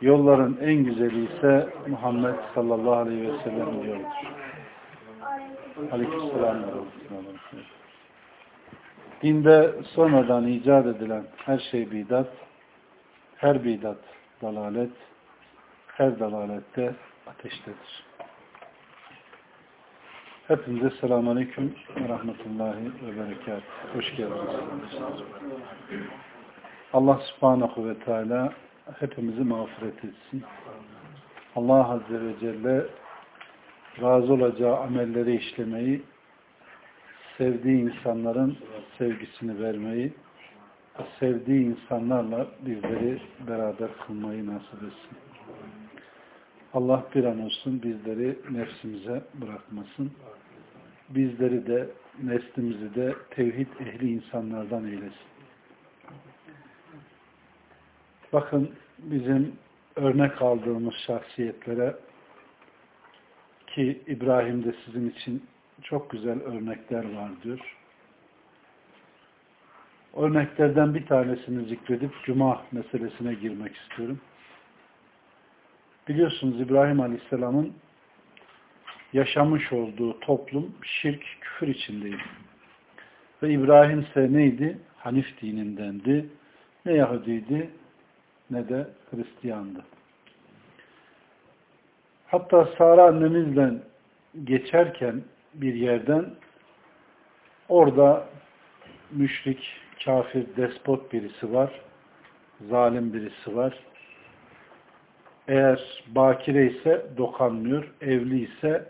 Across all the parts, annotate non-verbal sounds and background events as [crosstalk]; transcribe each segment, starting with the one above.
Yolların en güzeli ise Muhammed sallallahu aleyhi ve sellem yoludur. Aleykümselam. Dinde sonradan icat edilen her şey bidat, her bidat dalalet, her dalalette ateştedir. Hepinize selamun aleyküm ve rahmetullahi ve berekat. Hoş geldiniz. Allah subhanahu ve teala hepimizi mağfiret etsin. Allah Azze ve Celle razı olacağı amelleri işlemeyi, sevdiği insanların sevgisini vermeyi, sevdiği insanlarla bizleri beraber kılmayı nasip etsin. Allah bir an olsun bizleri nefsimize bırakmasın. Bizleri de, neslimizi de tevhid ehli insanlardan eylesin. Bakın bizim örnek aldığımız şahsiyetlere ki İbrahim'de sizin için çok güzel örnekler var diyor. Örneklerden bir tanesini zikredip Cuma meselesine girmek istiyorum. Biliyorsunuz İbrahim Aleyhisselam'ın yaşamış olduğu toplum şirk, küfür içindeydi. Ve İbrahim ise neydi? Hanif dinindendi. Ne Yahudiydi? Ne de Hristiyandı. Hatta Sara annemizle geçerken bir yerden orada müşrik, kafir, despot birisi var. Zalim birisi var. Eğer bakire ise dokanmıyor, evli ise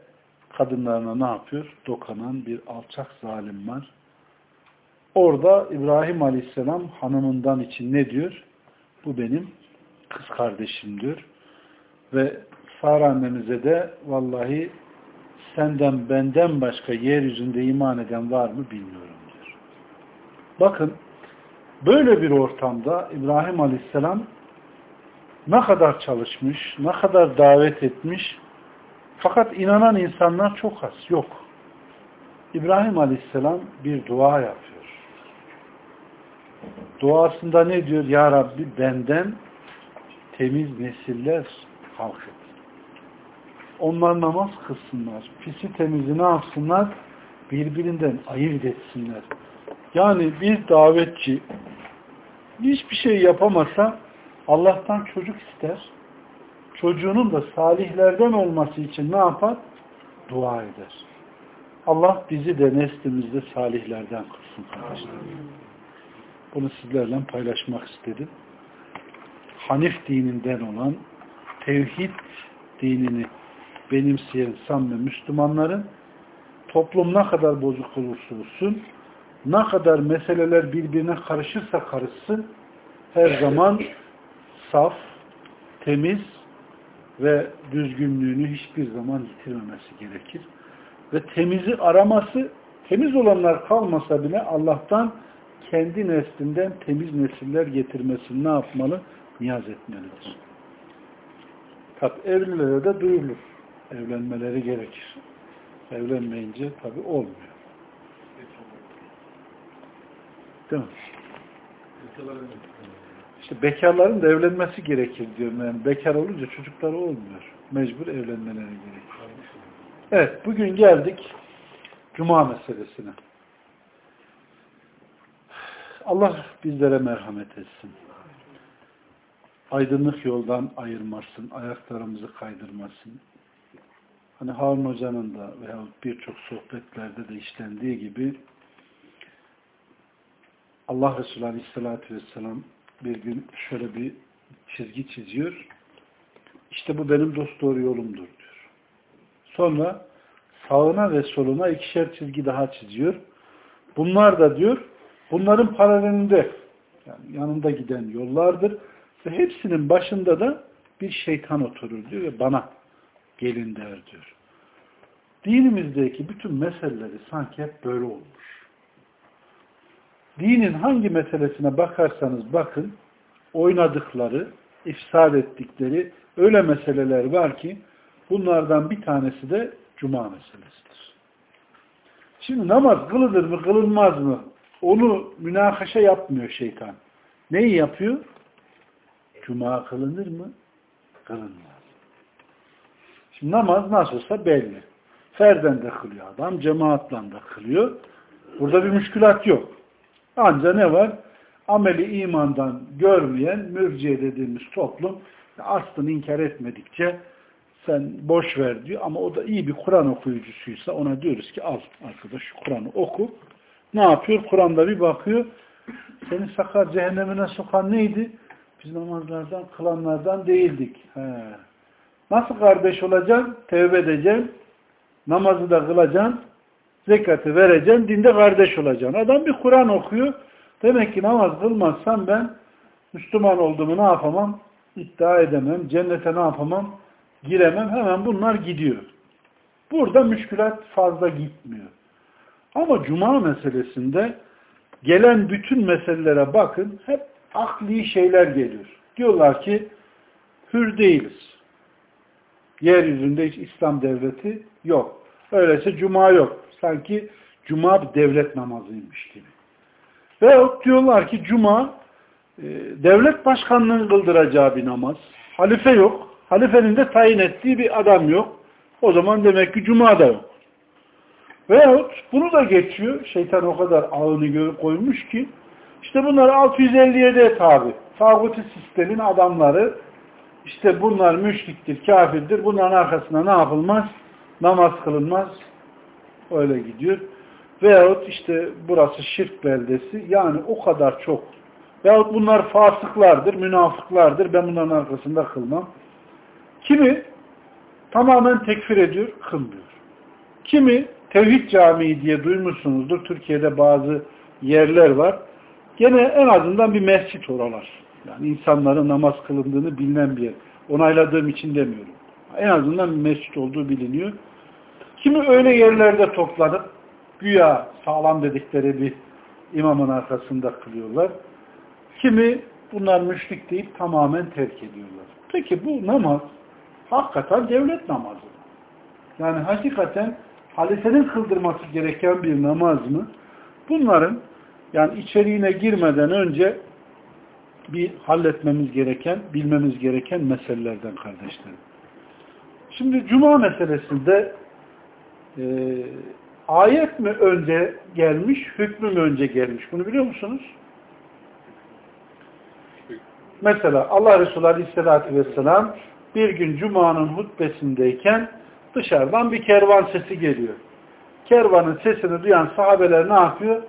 kadınlarına ne yapıyor? Dokanan bir alçak zalim var. Orada İbrahim Aleyhisselam hanımından için ne diyor? Bu benim kız kardeşimdir. Ve Sara annemize de vallahi senden benden başka yeryüzünde iman eden var mı bilmiyorum diyor. Bakın böyle bir ortamda İbrahim Aleyhisselam ne kadar çalışmış, ne kadar davet etmiş fakat inanan insanlar çok az, yok. İbrahim Aleyhisselam bir dua yapıyor. Duasında ne diyor? Ya Rabbi benden temiz nesiller halk et. Onlar namaz kılsınlar. Pisi temizi ne yapsınlar? Birbirinden ayırt etsinler. Yani bir davetçi hiçbir şey yapamasa Allah'tan çocuk ister. Çocuğunun da salihlerden olması için ne yapar? Dua eder. Allah bizi de neslimizde salihlerden kılsın kardeşlerim. Bunu sizlerle paylaşmak istedim. Hanif dininden olan tevhid dinini benimseyen samimi Müslümanların toplum ne kadar bozuk olursa olsun ne kadar meseleler birbirine karışırsa karışsın her zaman saf, temiz ve düzgünlüğünü hiçbir zaman yitirmemesi gerekir. Ve temizi araması, temiz olanlar kalmasa bile Allah'tan kendi neslinden temiz nesiller getirmesini ne yapmalı? Niyaz etmelidir. Tabi evlilere de duyulur. Evlenmeleri gerekir. Evlenmeyince tabi olmuyor. Değil mi? İşte bekarların da evlenmesi gerekir diyorum. Yani bekar olunca çocukları olmuyor. Mecbur evlenmeleri gerekir. Evet, bugün geldik Cuma meselesine. Allah bizlere merhamet etsin. Aydınlık yoldan ayırmasın, ayaklarımızı kaydırmasın. Hani Harun Hoca'nın da veya birçok sohbetlerde de işlendiği gibi Allah Resulü Aleyhisselatü Vesselam bir gün şöyle bir çizgi çiziyor. İşte bu benim dost doğru yolumdur diyor. Sonra sağına ve soluna ikişer çizgi daha çiziyor. Bunlar da diyor bunların paralelinde yani yanında giden yollardır ve hepsinin başında da bir şeytan oturur diyor ve bana gelin der diyor. Dinimizdeki bütün meseleleri sanki hep böyle olmuş. Dinin hangi meselesine bakarsanız bakın, oynadıkları, ifsad ettikleri öyle meseleler var ki bunlardan bir tanesi de cuma meselesidir. Şimdi namaz kılınır mı kılınmaz mı? Onu münakaşa yapmıyor şeytan. Neyi yapıyor? Cuma kılınır mı? Kılınmaz. Şimdi namaz nasıl olsa belli. Ferden de kılıyor adam, cemaatla da kılıyor. Burada bir müşkülat yok. Anca ne var? Ameli imandan görmeyen mürciye dediğimiz toplum aslını inkar etmedikçe sen boş ver diyor ama o da iyi bir Kur'an okuyucusuysa ona diyoruz ki al arkadaş şu Kur'an'ı oku. Ne yapıyor? Kur'an'da bir bakıyor. Seni sakar cehennemine sokan neydi? Biz namazlardan, kılanlardan değildik. He. Nasıl kardeş olacaksın? Tevbe edeceksin. Namazı da kılacaksın. Zekatı vereceksin. Dinde kardeş olacaksın. Adam bir Kur'an okuyor. Demek ki namaz kılmazsam ben Müslüman olduğumu ne yapamam? İddia edemem. Cennete ne yapamam? Giremem. Hemen bunlar gidiyor. Burada müşkülat fazla gitmiyor. Ama cuma meselesinde gelen bütün meselelere bakın hep akli şeyler geliyor. Diyorlar ki hür değiliz. Yeryüzünde hiç İslam devleti yok. Öyleyse cuma yok. Sanki cuma bir devlet namazıymış gibi. Veyahut diyorlar ki cuma e, devlet başkanlığının kıldıracağı bir namaz. Halife yok. Halifenin de tayin ettiği bir adam yok. O zaman demek ki cuma da yok. Veyahut bunu da geçiyor. Şeytan o kadar ağını görüp koymuş ki işte bunlar 657'ye tabi. Tağuti sistemin adamları işte bunlar müşriktir, kafirdir. Bunların arkasında ne yapılmaz? Namaz kılınmaz. Öyle gidiyor. Veyahut işte burası şirk beldesi. Yani o kadar çok. Veyahut bunlar fasıklardır, münafıklardır. Ben bunların arkasında kılmam. Kimi tamamen tekfir ediyor, kılmıyor. Kimi Tevhid Camii diye duymuşsunuzdur. Türkiye'de bazı yerler var. Gene en azından bir mescit oralar. Yani insanların namaz kılındığını bilinen bir yer. Onayladığım için demiyorum. En azından bir mescit olduğu biliniyor. Kimi öyle yerlerde toplanıp güya sağlam dedikleri bir imamın arkasında kılıyorlar. Kimi bunlar müşrik deyip tamamen terk ediyorlar. Peki bu namaz hakikaten devlet namazı. Yani hakikaten halifenin kıldırması gereken bir namaz mı? Bunların yani içeriğine girmeden önce bir halletmemiz gereken, bilmemiz gereken meselelerden kardeşlerim. Şimdi cuma meselesinde e, ayet mi önce gelmiş, hükmü mü önce gelmiş? Bunu biliyor musunuz? Mesela Allah Resulü Aleyhisselatü Vesselam bir gün Cuma'nın hutbesindeyken dışarıdan bir kervan sesi geliyor. Kervanın sesini duyan sahabeler ne yapıyor?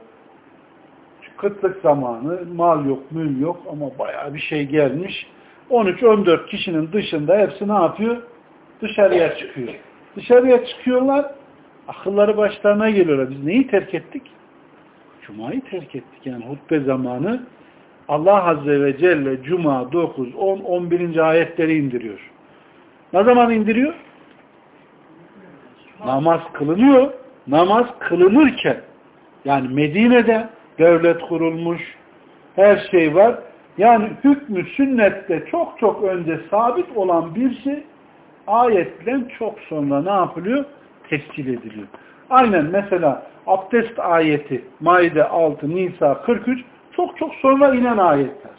Kıtlık zamanı, mal yok, mül yok ama bayağı bir şey gelmiş. 13-14 kişinin dışında hepsi ne yapıyor? Dışarıya çıkıyor. Dışarıya çıkıyorlar, akılları başlarına geliyorlar. Biz neyi terk ettik? Cuma'yı terk ettik. Yani hutbe zamanı Allah Azze ve Celle Cuma 9, 10, 11. ayetleri indiriyor. Ne zaman indiriyor? Namaz kılınıyor. Namaz kılınırken yani Medine'de devlet kurulmuş her şey var. Yani hükmü sünnette çok çok önce sabit olan bir şey ayetle çok sonra ne yapılıyor? Tescil ediliyor. Aynen mesela abdest ayeti Maide 6, Nisa 43 çok çok sonra inen ayetler.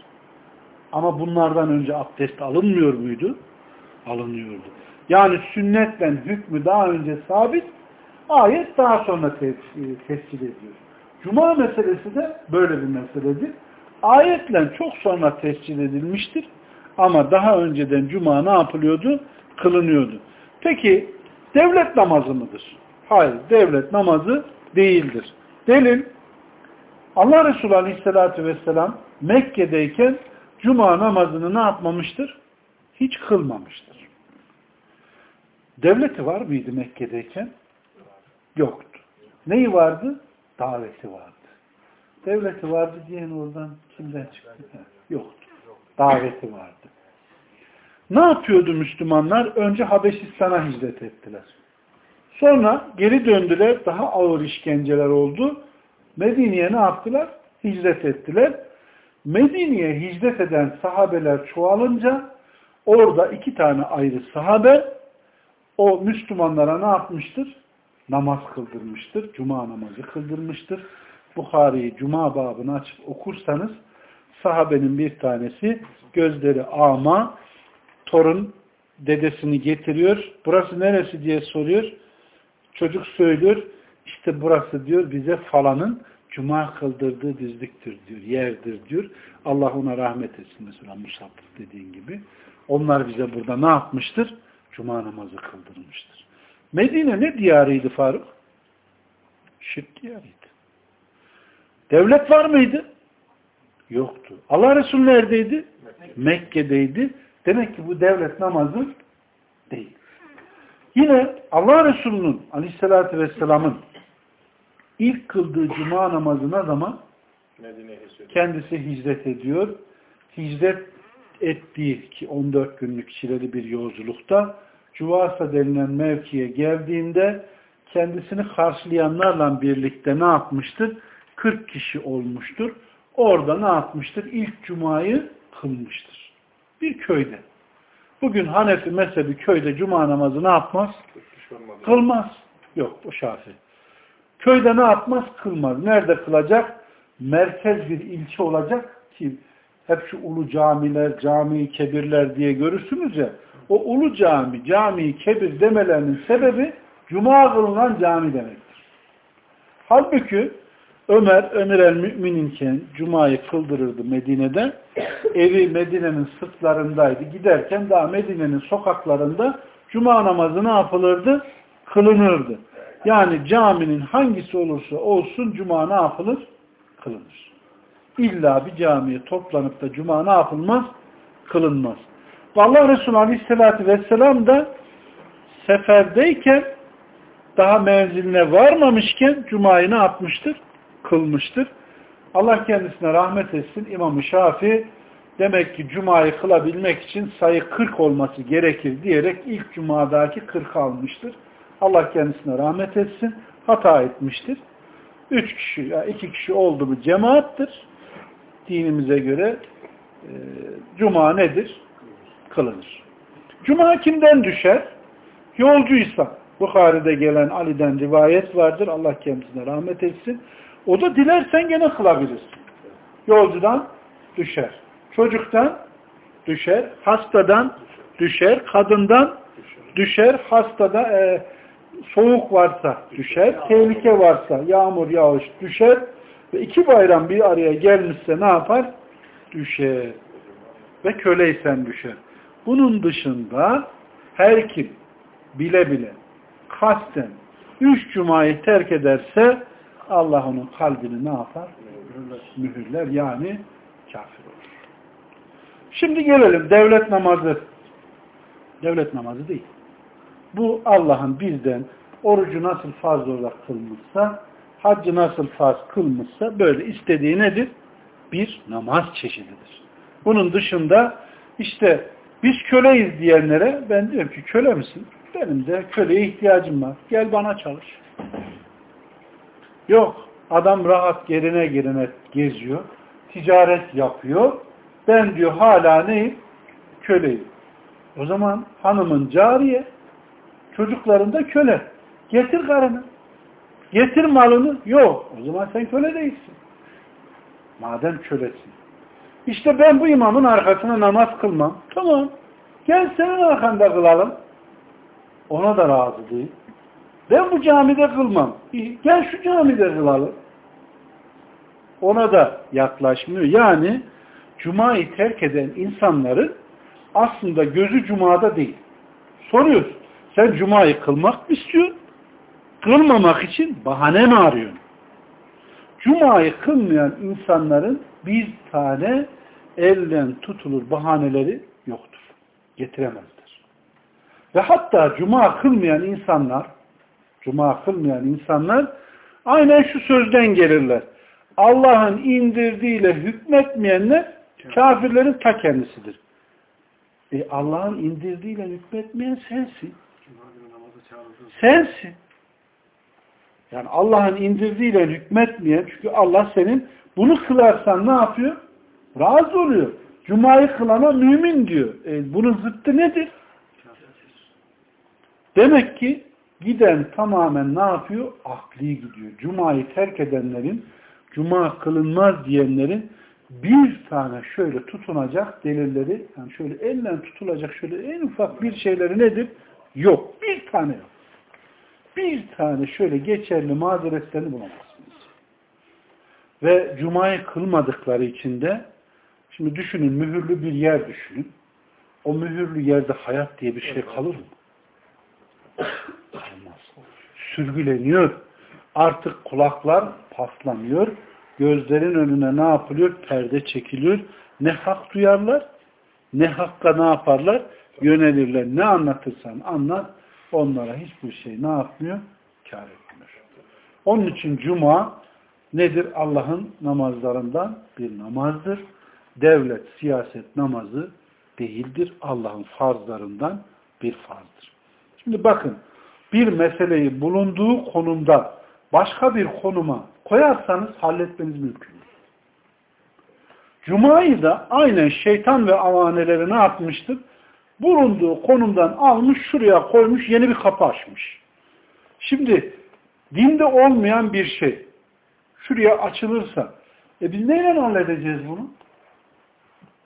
Ama bunlardan önce abdest alınmıyor muydu? Alınıyordu. Yani sünnetle hükmü daha önce sabit, ayet daha sonra tescil ediyor. Cuma meselesi de böyle bir meseledir. Ayetle çok sonra tescil edilmiştir. Ama daha önceden cuma ne yapılıyordu? Kılınıyordu. Peki devlet namazı mıdır? Hayır, devlet namazı değildir. Delil, Allah Resulü Aleyhisselatü Vesselam Mekke'deyken cuma namazını ne yapmamıştır? Hiç kılmamıştır. Devleti var mıydı Mekke'deyken? Yoktu. Neyi vardı? Daveti vardı. Devleti vardı diyen oradan kimden çıktı? Yoktu. Daveti vardı. Ne yapıyordu Müslümanlar? Önce Habeşistan'a hicret ettiler. Sonra geri döndüler. Daha ağır işkenceler oldu. Medine'ye ne yaptılar? Hicret ettiler. Medine'ye hicret eden sahabeler çoğalınca orada iki tane ayrı sahabe o Müslümanlara ne yapmıştır? Namaz kıldırmıştır. Cuma namazı kıldırmıştır. Bukhari'yi Cuma babını açıp okursanız sahabenin bir tanesi gözleri ama torun dedesini getiriyor. Burası neresi diye soruyor. Çocuk söylüyor. İşte burası diyor bize falanın cuma kıldırdığı dizliktir diyor. Yerdir diyor. Allah ona rahmet etsin mesela Musab dediğin gibi. Onlar bize burada ne yapmıştır? Cuma namazı kıldırmıştır. Medine ne diyarıydı Faruk? Şirk diyarıydı. Devlet var mıydı? Yoktu. Allah Resulü neredeydi? Mekke'deydi. Demek ki bu devlet namazı değil. Yine Allah Resulü'nün aleyhissalatü vesselamın ilk kıldığı cuma namazına zaman kendisi hicret ediyor. Hicret ettiği ki 14 günlük çileli bir yolculukta Cuvasa denilen mevkiye geldiğinde kendisini karşılayanlarla birlikte ne yapmıştır? 40 kişi olmuştur. Orada ne yapmıştır? İlk cumayı kılmıştır. Bir köyde. Bugün Hanefi mezhebi köyde cuma namazı ne yapmaz? Kılmaz. Yok o şafi. Köyde ne yapmaz? Kılmaz. Nerede kılacak? Merkez bir ilçe olacak ki hep şu ulu camiler, cami kebirler diye görürsünüz ya. O ulu cami, cami kebir demelerinin sebebi cuma kılınan cami demektir. Halbuki Ömer, Ömer el mümininken Cuma'yı kıldırırdı Medine'de. Evi Medine'nin sırtlarındaydı. Giderken daha Medine'nin sokaklarında Cuma namazı ne yapılırdı? Kılınırdı. Yani caminin hangisi olursa olsun Cuma ne yapılır? Kılınır. İlla bir camiye toplanıp da Cuma ne yapılmaz? Kılınmaz. Allah Resulü Aleyhisselatü Vesselam da seferdeyken daha menziline varmamışken Cuma'yı ne yapmıştır? Kılmıştır. Allah kendisine rahmet etsin. İmam-ı Şafi demek ki Cuma'yı kılabilmek için sayı 40 olması gerekir diyerek ilk Cuma'daki 40 almıştır. Allah kendisine rahmet etsin. Hata etmiştir. Üç kişi, ya iki kişi oldu mu cemaattir. Dinimize göre e, Cuma nedir? Kılınır. Cuma kimden düşer? Yolcuysa. Bukhari'de gelen Ali'den rivayet vardır. Allah kendisine rahmet etsin. O da dilersen gene kılabilirsin. Yolcudan düşer. Çocuktan düşer. Hastadan düşer. Kadından düşer. Hastada e, soğuk varsa düşer. Tehlike varsa yağmur yağış düşer. Ve iki bayram bir araya gelmişse ne yapar? Düşer. Ve köleysen düşer. Bunun dışında her kim bile bile kasten üç cumayı terk ederse Allah onun kalbini ne yapar? Mühürler. Yani kafir olur. Şimdi gelelim devlet namazı. Devlet namazı değil. Bu Allah'ın bizden orucu nasıl farz olarak kılmışsa, haccı nasıl farz kılmışsa böyle istediği nedir? Bir namaz çeşididir. Bunun dışında işte biz köleyiz diyenlere ben diyorum ki köle misin? Benim de köleye ihtiyacım var. Gel bana çalış. Yok. Adam rahat gerine gerine geziyor. Ticaret yapıyor. Ben diyor hala neyim? Köleyim. O zaman hanımın cariye, çocukların da köle. Getir karını. Getir malını. Yok. O zaman sen köle değilsin. Madem kölesin. İşte ben bu imamın arkasına namaz kılmam. Tamam. Gel senin arkanda kılalım. Ona da razı değil. Ben bu camide kılmam. Gel şu camide kılalım. Ona da yaklaşmıyor. Yani Cuma'yı terk eden insanların aslında gözü Cuma'da değil. Soruyoruz. Sen Cuma'yı kılmak mı istiyorsun? Kılmamak için bahane mi arıyorsun? Cuma'yı kılmayan insanların bir tane elden tutulur bahaneleri yoktur. Getiremezler. Ve hatta Cuma kılmayan insanlar Cuma kılmayan insanlar aynen şu sözden gelirler. Allah'ın indirdiğiyle hükmetmeyenler kafirlerin ta kendisidir. E Allah'ın indirdiğiyle hükmetmeyen sensin. Sensin. Yani Allah'ın indirdiğiyle hükmetmeyen, çünkü Allah senin bunu kılarsan ne yapıyor? Razı oluyor. Cuma'yı kılana mümin diyor. E, bunun zıttı nedir? Demek ki giden tamamen ne yapıyor? Akli gidiyor. Cuma'yı terk edenlerin, Cuma kılınmaz diyenlerin bir tane şöyle tutunacak delilleri, yani şöyle elle tutulacak şöyle en ufak bir şeyleri nedir? Yok. Bir tane yok. Bir tane şöyle geçerli mazeretlerini bulamazsınız. Ve Cuma'yı kılmadıkları için de şimdi düşünün mühürlü bir yer düşünün. O mühürlü yerde hayat diye bir şey kalır mı? Olmaz. Sürgüleniyor. Artık kulaklar paslanıyor. Gözlerin önüne ne yapılıyor? Perde çekiliyor. Ne hak duyarlar, ne hakka ne yaparlar? Yönelirler. Ne anlatırsan anlat. Onlara hiçbir şey ne yapmıyor? Kar etmiyor. Onun için Cuma nedir? Allah'ın namazlarından bir namazdır. Devlet, siyaset namazı değildir. Allah'ın farzlarından bir farzdır. Şimdi bakın bir meseleyi bulunduğu konumda başka bir konuma koyarsanız halletmeniz mümkün. Cuma'yı da aynen şeytan ve avaneleri ne yapmıştır? Bulunduğu konumdan almış şuraya koymuş yeni bir kapı açmış. Şimdi dinde olmayan bir şey şuraya açılırsa e biz neyle halledeceğiz bunu?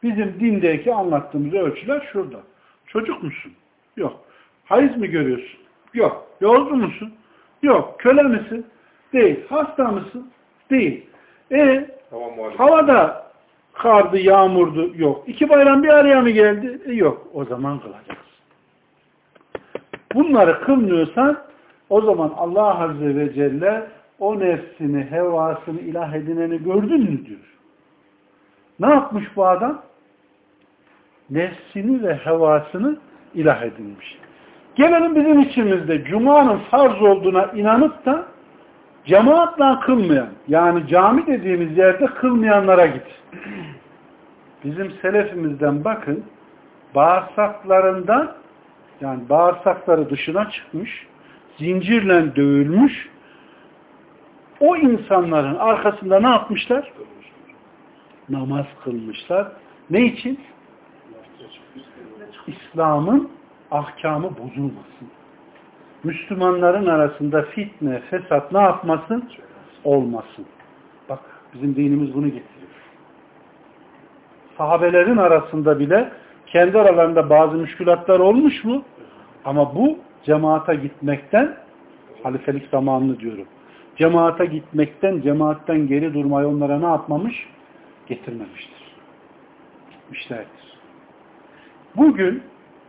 Bizim dindeki anlattığımız ölçüler şurada. Çocuk musun? Yok. Hayız mı görüyorsun? Yok. Yolcu musun? Yok. Köle misin? Değil. Hasta mısın? Değil. E Tamam havada kardı, yağmurdu. Yok. İki bayram bir araya mı geldi? E, yok. O zaman kılacaksın. Bunları kılmıyorsan o zaman Allah Azze ve Celle o nefsini, hevasını ilah edineni gördün mü diyor. Ne yapmış bu adam? Nefsini ve hevasını ilah edinmiş. Gelelim bizim içimizde Cuma'nın farz olduğuna inanıp da cemaatle kılmayan, yani cami dediğimiz yerde kılmayanlara git. Bizim selefimizden bakın, bağırsaklarından, yani bağırsakları dışına çıkmış, zincirle dövülmüş, o insanların arkasında ne yapmışlar? Namaz kılmışlar. Ne için? İslam'ın ahkamı bozulmasın. Müslümanların arasında fitne, fesat ne yapmasın? Olmasın. Bak bizim dinimiz bunu getiriyor. Sahabelerin arasında bile kendi aralarında bazı müşkülatlar olmuş mu? Ama bu cemaata gitmekten halifelik zamanını diyorum. Cemaata gitmekten, cemaatten geri durmayı onlara ne yapmamış? Getirmemiştir. Gitmişlerdir. Bugün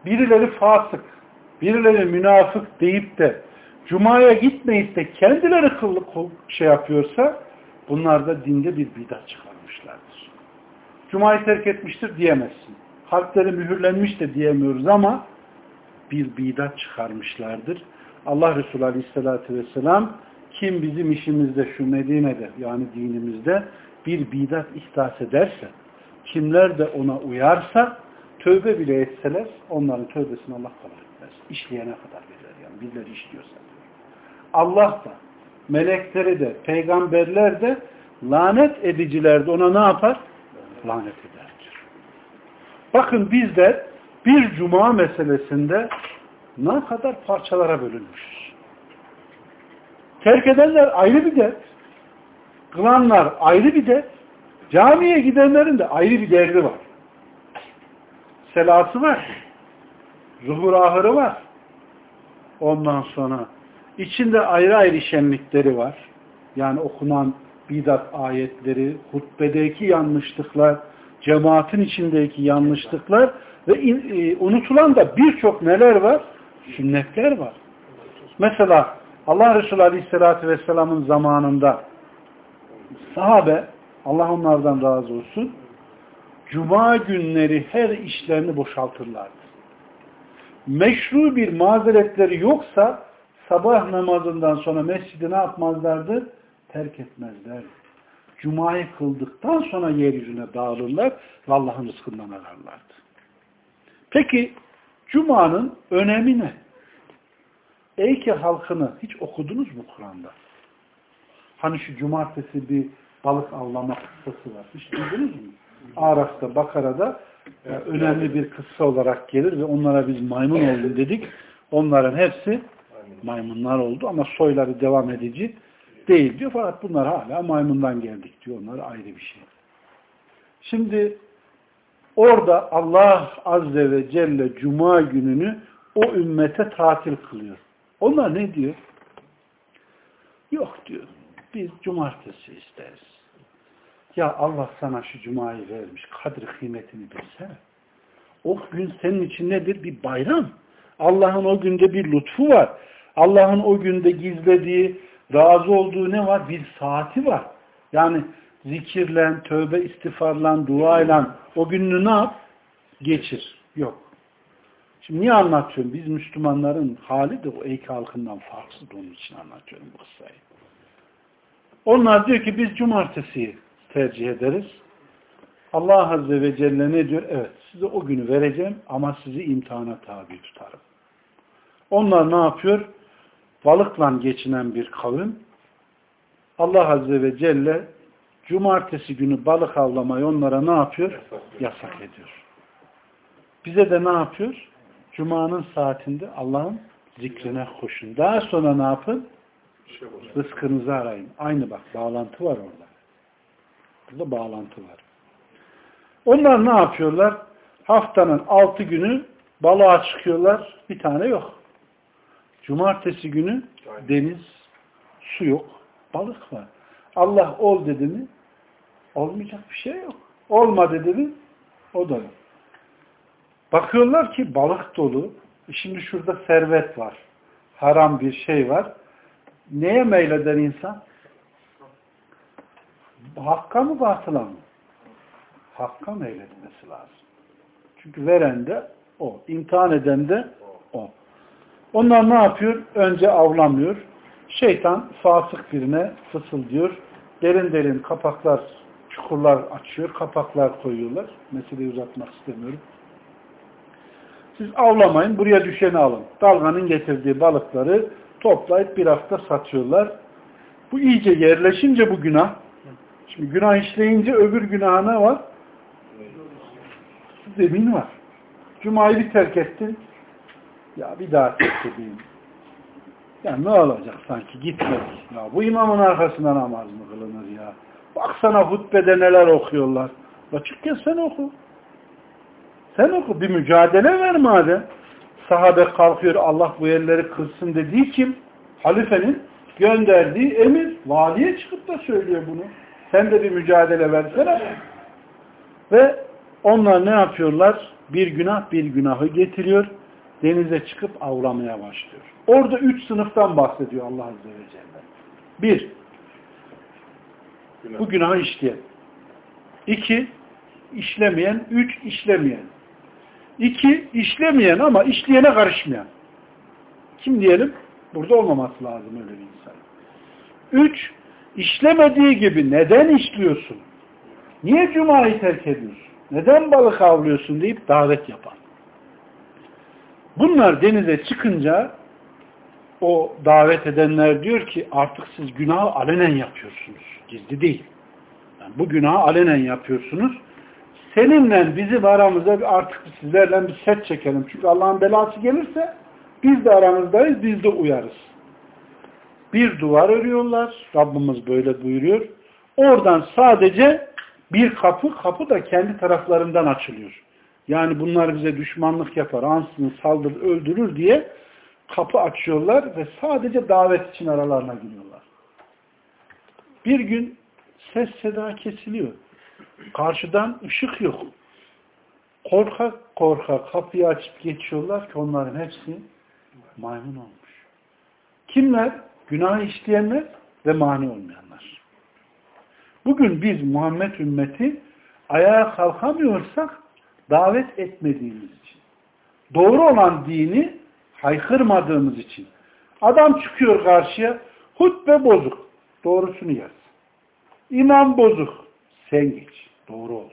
birileri fasık, birileri münafık deyip de Cuma'ya gitmeyip de kendileri kıllık şey yapıyorsa bunlar da dinde bir bidat çıkarmışlardır. Cuma'yı terk etmiştir diyemezsin. Harpleri mühürlenmiş de diyemiyoruz ama bir bidat çıkarmışlardır. Allah Resulü Aleyhisselatü Vesselam kim bizim işimizde şu Medine'de yani dinimizde bir bidat ihdas ederse kimler de ona uyarsa tövbe bile etseler onların tövbesini Allah kabul etmez. İşleyene kadar verir yani birileri işliyorsa. Allah da melekleri de peygamberler de lanet ediciler de ona ne yapar? Lanet eder. Bakın bizler bir cuma meselesinde ne kadar parçalara bölünmüşüz. Terk edenler ayrı bir dert. Kılanlar ayrı bir dert. Camiye gidenlerin de ayrı bir derdi var. Selası var. Zuhur ahırı var. Ondan sonra içinde ayrı ayrı şenlikleri var. Yani okunan bidat ayetleri, hutbedeki yanlışlıklar, cemaatin içindeki yanlışlıklar ve e, unutulan da birçok neler var? Sünnetler var. Mesela Allah Resulü Aleyhisselatü Vesselam'ın zamanında sahabe, Allah onlardan razı olsun, Cuma günleri her işlerini boşaltırlardı. Meşru bir mazeretleri yoksa sabah namazından sonra mescidi ne yapmazlardı? Terk etmezlerdi. Cuma'yı kıldıktan sonra yeryüzüne dağılırlar ve Allah'ın rızkından ararlardı. Peki Cuma'nın önemi ne? Eyke halkını hiç okudunuz mu Kur'an'da? Hani şu cumartesi bir balık avlama kıssası var. Hiç duydunuz mu? Araf'ta, Bakara'da önemli bir kıssa olarak gelir ve onlara biz maymun oldu dedik. Onların hepsi maymunlar oldu ama soyları devam edici değil diyor. Fakat bunlar hala maymundan geldik diyor. Onlar ayrı bir şey. Şimdi orada Allah Azze ve Celle Cuma gününü o ümmete tatil kılıyor. Onlar ne diyor? Yok diyor. Biz cumartesi isteriz. Ya Allah sana şu cumayı vermiş. Kadri kıymetini bilsene. O gün senin için nedir? Bir bayram. Allah'ın o günde bir lütfu var. Allah'ın o günde gizlediği, razı olduğu ne var? Bir saati var. Yani zikirlen, tövbe istiğfarlan, duayla o gününü ne yap? Geçir. Yok. Şimdi niye anlatıyorum? Biz Müslümanların hali de o Eyke halkından farksız onun için anlatıyorum bu kıssayı. Onlar diyor ki biz cumartesiyi tercih ederiz. Allah Azze ve Celle ne diyor? Evet size o günü vereceğim ama sizi imtihana tabi tutarım. Onlar ne yapıyor? Balıkla geçinen bir kavim. Allah Azze ve Celle cumartesi günü balık avlamayı onlara ne yapıyor? Yasak ediyor. Bize de ne yapıyor? Cuma'nın saatinde Allah'ın zikrine koşun. Daha sonra ne yapın? Rızkınızı arayın. Aynı bak bağlantı var orada. Burada bağlantı var. Onlar ne yapıyorlar? Haftanın altı günü balığa çıkıyorlar. Bir tane yok. Cumartesi günü deniz, su yok. Balık var. Allah ol dedi mi olmayacak bir şey yok. Olma dedi mi o da yok. Bakıyorlar ki balık dolu. Şimdi şurada servet var. Haram bir şey var. Neye meyleder insan? Hakka mı batıla mı? Hakka meyletmesi lazım. Çünkü veren de o. imtihan eden de o. Onlar ne yapıyor? Önce avlamıyor. Şeytan fasık birine fısıldıyor. Derin derin kapaklar, çukurlar açıyor. Kapaklar koyuyorlar. Meseleyi uzatmak istemiyorum. Siz avlamayın. Buraya düşeni alın. Dalganın getirdiği balıkları toplayıp bir hafta satıyorlar. Bu iyice yerleşince bu günah Şimdi günah işleyince öbür günahına var. Zemin var. Cuma'yı bir terk ettin. Ya bir daha terk edeyim. Ya ne olacak sanki gitmedik. Ya bu imamın arkasında namaz mı kılınır ya? Baksana hutbede neler okuyorlar. Ya çık gel sen oku. Sen oku. Bir mücadele ver madem. Sahabe kalkıyor Allah bu yerleri kılsın dediği kim? Halifenin gönderdiği emir. Valiye çıkıp da söylüyor bunu. Sen de bir mücadele versene. Ve onlar ne yapıyorlar? Bir günah bir günahı getiriyor. Denize çıkıp avlamaya başlıyor. Orada üç sınıftan bahsediyor Allah Azze ve Celle. Bir, bu günahı işleyen. İki, işlemeyen. Üç, işlemeyen. İki, işlemeyen ama işleyene karışmayan. Kim diyelim? Burada olmaması lazım öyle bir insan. Üç, işlemediği gibi neden işliyorsun? Niye cumayı terk ediyorsun? Neden balık avlıyorsun deyip davet yapan. Bunlar denize çıkınca o davet edenler diyor ki artık siz günahı alenen yapıyorsunuz. Gizli değil. Yani bu günahı alenen yapıyorsunuz. Seninle bizim aramızda bir artık sizlerle bir set çekelim. Çünkü Allah'ın belası gelirse biz de aramızdayız, biz de uyarız bir duvar örüyorlar. Rabbimiz böyle buyuruyor. Oradan sadece bir kapı, kapı da kendi taraflarından açılıyor. Yani bunlar bize düşmanlık yapar, ansını saldırır, öldürür diye kapı açıyorlar ve sadece davet için aralarına giriyorlar. Bir gün ses seda kesiliyor. Karşıdan ışık yok. Korkak korkak kapıyı açıp geçiyorlar ki onların hepsi maymun olmuş. Kimler? Günah işleyenler ve mani olmayanlar. Bugün biz Muhammed ümmeti ayağa kalkamıyorsak davet etmediğimiz için. Doğru olan dini haykırmadığımız için. Adam çıkıyor karşıya hutbe bozuk. Doğrusunu yaz. İmam bozuk. Sen geç. Doğru ol.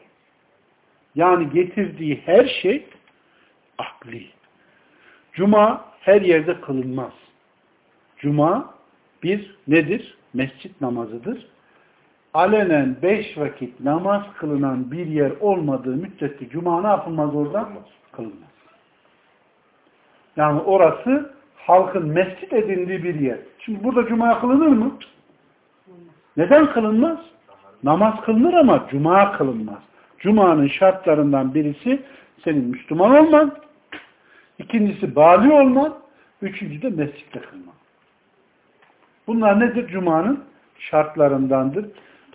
Yani getirdiği her şey Akli. Cuma her yerde kılınmaz. Cuma bir nedir? Mescit namazıdır. Alenen beş vakit namaz kılınan bir yer olmadığı müddetçe cuma ne yapılmaz orada? Kılınmaz. Yani orası halkın mescit edindiği bir yer. Şimdi burada cuma kılınır mı? Neden kılınmaz? Namaz kılınır ama cuma kılınmaz. Cuma'nın şartlarından birisi senin Müslüman olman, ikincisi bali olman, üçüncü de mescitte kılman. Bunlar nedir? Cuma'nın şartlarındandır.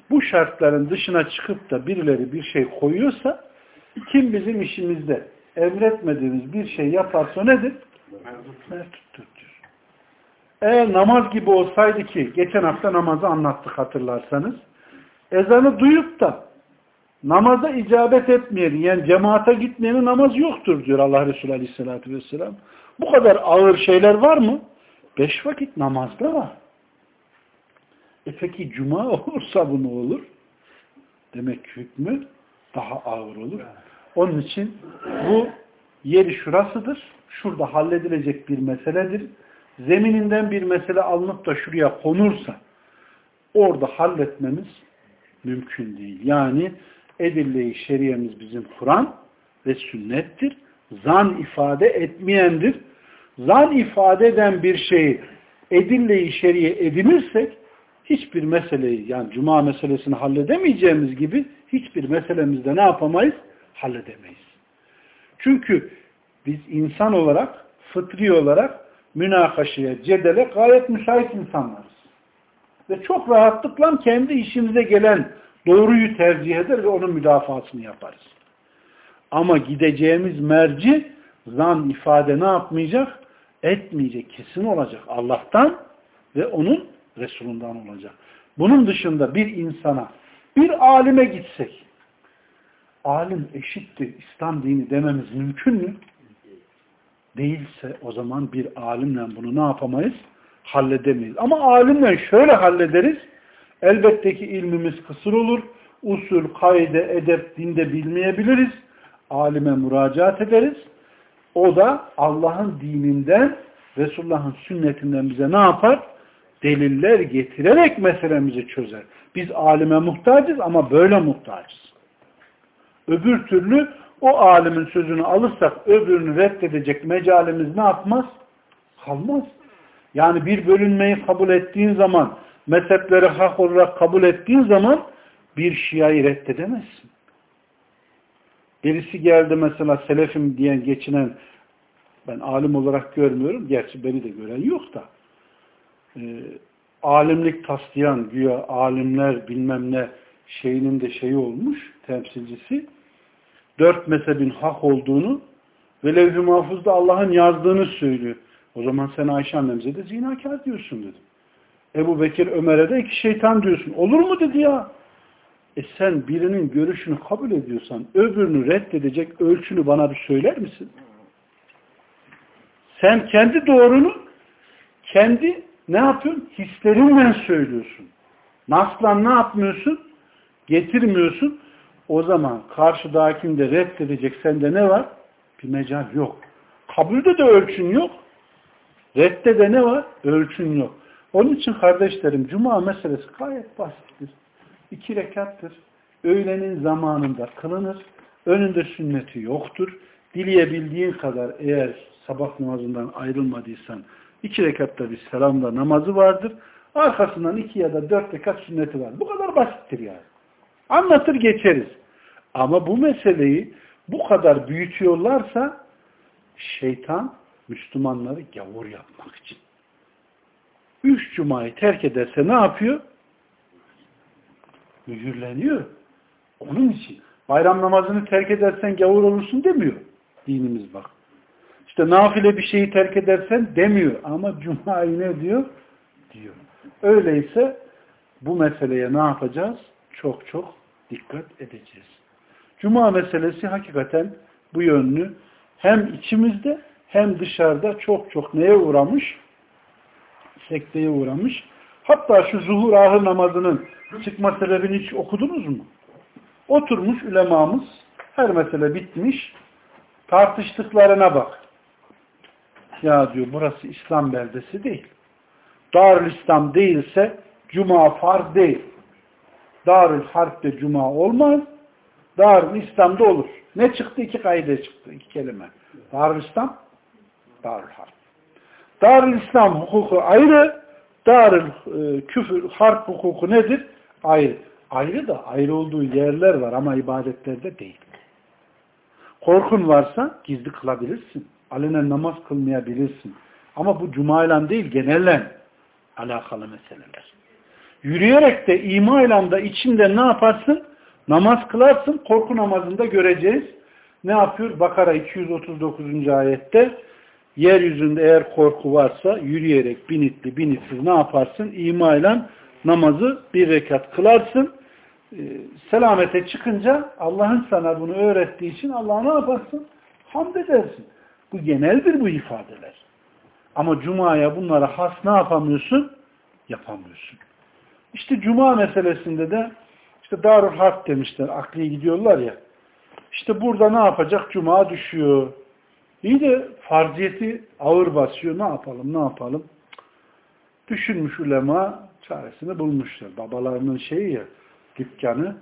Bu şartların dışına çıkıp da birileri bir şey koyuyorsa kim bizim işimizde emretmediğimiz bir şey yaparsa nedir? Mevcuttur diyor. Eğer namaz gibi olsaydı ki geçen hafta namazı anlattık hatırlarsanız ezanı duyup da namaza icabet etmeyen yani cemaate gitmeyenin namaz yoktur diyor Allah Resulü Aleyhisselatü Vesselam. Bu kadar ağır şeyler var mı? Beş vakit namazda var. E peki cuma [laughs] olursa bu ne olur? Demek hükmü daha ağır olur. Onun için bu yeri şurasıdır. Şurada halledilecek bir meseledir. Zemininden bir mesele alınıp da şuraya konursa orada halletmemiz mümkün değil. Yani edille-i şeriyemiz bizim Kur'an ve sünnettir. Zan ifade etmeyendir. Zan ifade eden bir şeyi edille-i şeriye edinirsek hiçbir meseleyi yani cuma meselesini halledemeyeceğimiz gibi hiçbir meselemizde ne yapamayız? Halledemeyiz. Çünkü biz insan olarak, fıtri olarak münakaşaya, cedele gayet müsait insanlarız. Ve çok rahatlıkla kendi işimize gelen doğruyu tercih eder ve onun müdafasını yaparız. Ama gideceğimiz merci zan ifade ne yapmayacak? Etmeyecek, kesin olacak. Allah'tan ve onun Resulundan olacak. Bunun dışında bir insana, bir alime gitsek, alim eşittir İslam dini dememiz mümkün mü? Değilse o zaman bir alimle bunu ne yapamayız? Halledemeyiz. Ama alimle şöyle hallederiz. Elbette ki ilmimiz kısır olur. Usul, kaide, edep, dinde bilmeyebiliriz. Alime müracaat ederiz. O da Allah'ın dininden, Resulullah'ın sünnetinden bize ne yapar? Deliller getirerek meselemizi çözer. Biz alime muhtacız ama böyle muhtacız. Öbür türlü o alimin sözünü alırsak öbürünü reddedecek mecalimiz ne yapmaz? Kalmaz. Yani bir bölünmeyi kabul ettiğin zaman, mezhepleri hak olarak kabul ettiğin zaman bir şiayı reddedemezsin. Birisi geldi mesela selefim diyen geçinen ben alim olarak görmüyorum. Gerçi beni de gören yok da e, alimlik taslayan güya alimler bilmem ne şeyinin de şeyi olmuş temsilcisi dört mezhebin hak olduğunu ve levh-i mahfuzda Allah'ın yazdığını söylüyor. O zaman sen Ayşe annemize de zinakar diyorsun dedim. Ebu Bekir Ömer'e de iki şeytan diyorsun. Olur mu dedi ya. E sen birinin görüşünü kabul ediyorsan öbürünü reddedecek ölçünü bana bir söyler misin? Sen kendi doğrunu kendi ne yapıyorsun? Hislerinle söylüyorsun. Nasla ne yapmıyorsun? Getirmiyorsun. O zaman karşıdakini de reddedecek sende ne var? Bir mecal yok. Kabulde de ölçün yok. Redde de ne var? Ölçün yok. Onun için kardeşlerim cuma meselesi gayet basittir. İki rekattır. Öğlenin zamanında kılınır. Önünde sünneti yoktur. Dileyebildiğin kadar eğer sabah namazından ayrılmadıysan İki rekatta bir selamda namazı vardır. Arkasından iki ya da dört rekat sünneti var. Bu kadar basittir yani. Anlatır geçeriz. Ama bu meseleyi bu kadar büyütüyorlarsa şeytan Müslümanları gavur yapmak için. Üç cumayı terk ederse ne yapıyor? Mühürleniyor. Onun için bayram namazını terk edersen gavur olursun demiyor dinimiz bak. İşte nafile bir şeyi terk edersen demiyor. Ama Cuma'yı ne diyor? Diyor. Öyleyse bu meseleye ne yapacağız? Çok çok dikkat edeceğiz. Cuma meselesi hakikaten bu yönlü hem içimizde hem dışarıda çok çok neye uğramış? Sekteye uğramış. Hatta şu zuhur ahır namazının çıkma sebebini hiç okudunuz mu? Oturmuş ulemamız her mesele bitmiş Tartıştıklarına bak. Ya diyor burası İslam beldesi değil. Darül İslam değilse Cuma farz değil. Darül Harp'te Cuma olmaz. Darül İslam'da olur. Ne çıktı? İki kaide çıktı. iki kelime. Darül İslam, Darül Harp. Darül İslam hukuku ayrı. Darül e, küfür, harp hukuku nedir? Ayrı. Ayrı da ayrı olduğu yerler var ama ibadetlerde değil. Korkun varsa gizli kılabilirsin. Alenen namaz kılmayabilirsin. Ama bu cumayla değil genellen alakalı meseleler. Yürüyerek de ima ile de içinde ne yaparsın? Namaz kılarsın. Korku namazında göreceğiz. Ne yapıyor? Bakara 239. ayette yeryüzünde eğer korku varsa yürüyerek binitli binitsiz ne yaparsın? İma ile namazı bir rekat kılarsın. Ee, selamete çıkınca Allah'ın sana bunu öğrettiği için Allah'a ne yaparsın? Hamd edersin. Bu geneldir bu ifadeler. Ama Cuma'ya bunlara has ne yapamıyorsun? Yapamıyorsun. İşte Cuma meselesinde de işte Darül Harp demişler. Akli gidiyorlar ya. İşte burada ne yapacak? Cuma düşüyor. İyi de farziyeti ağır basıyor. Ne yapalım? Ne yapalım? Düşünmüş ulema çaresini bulmuşlar. Babalarının şeyi ya dükkanı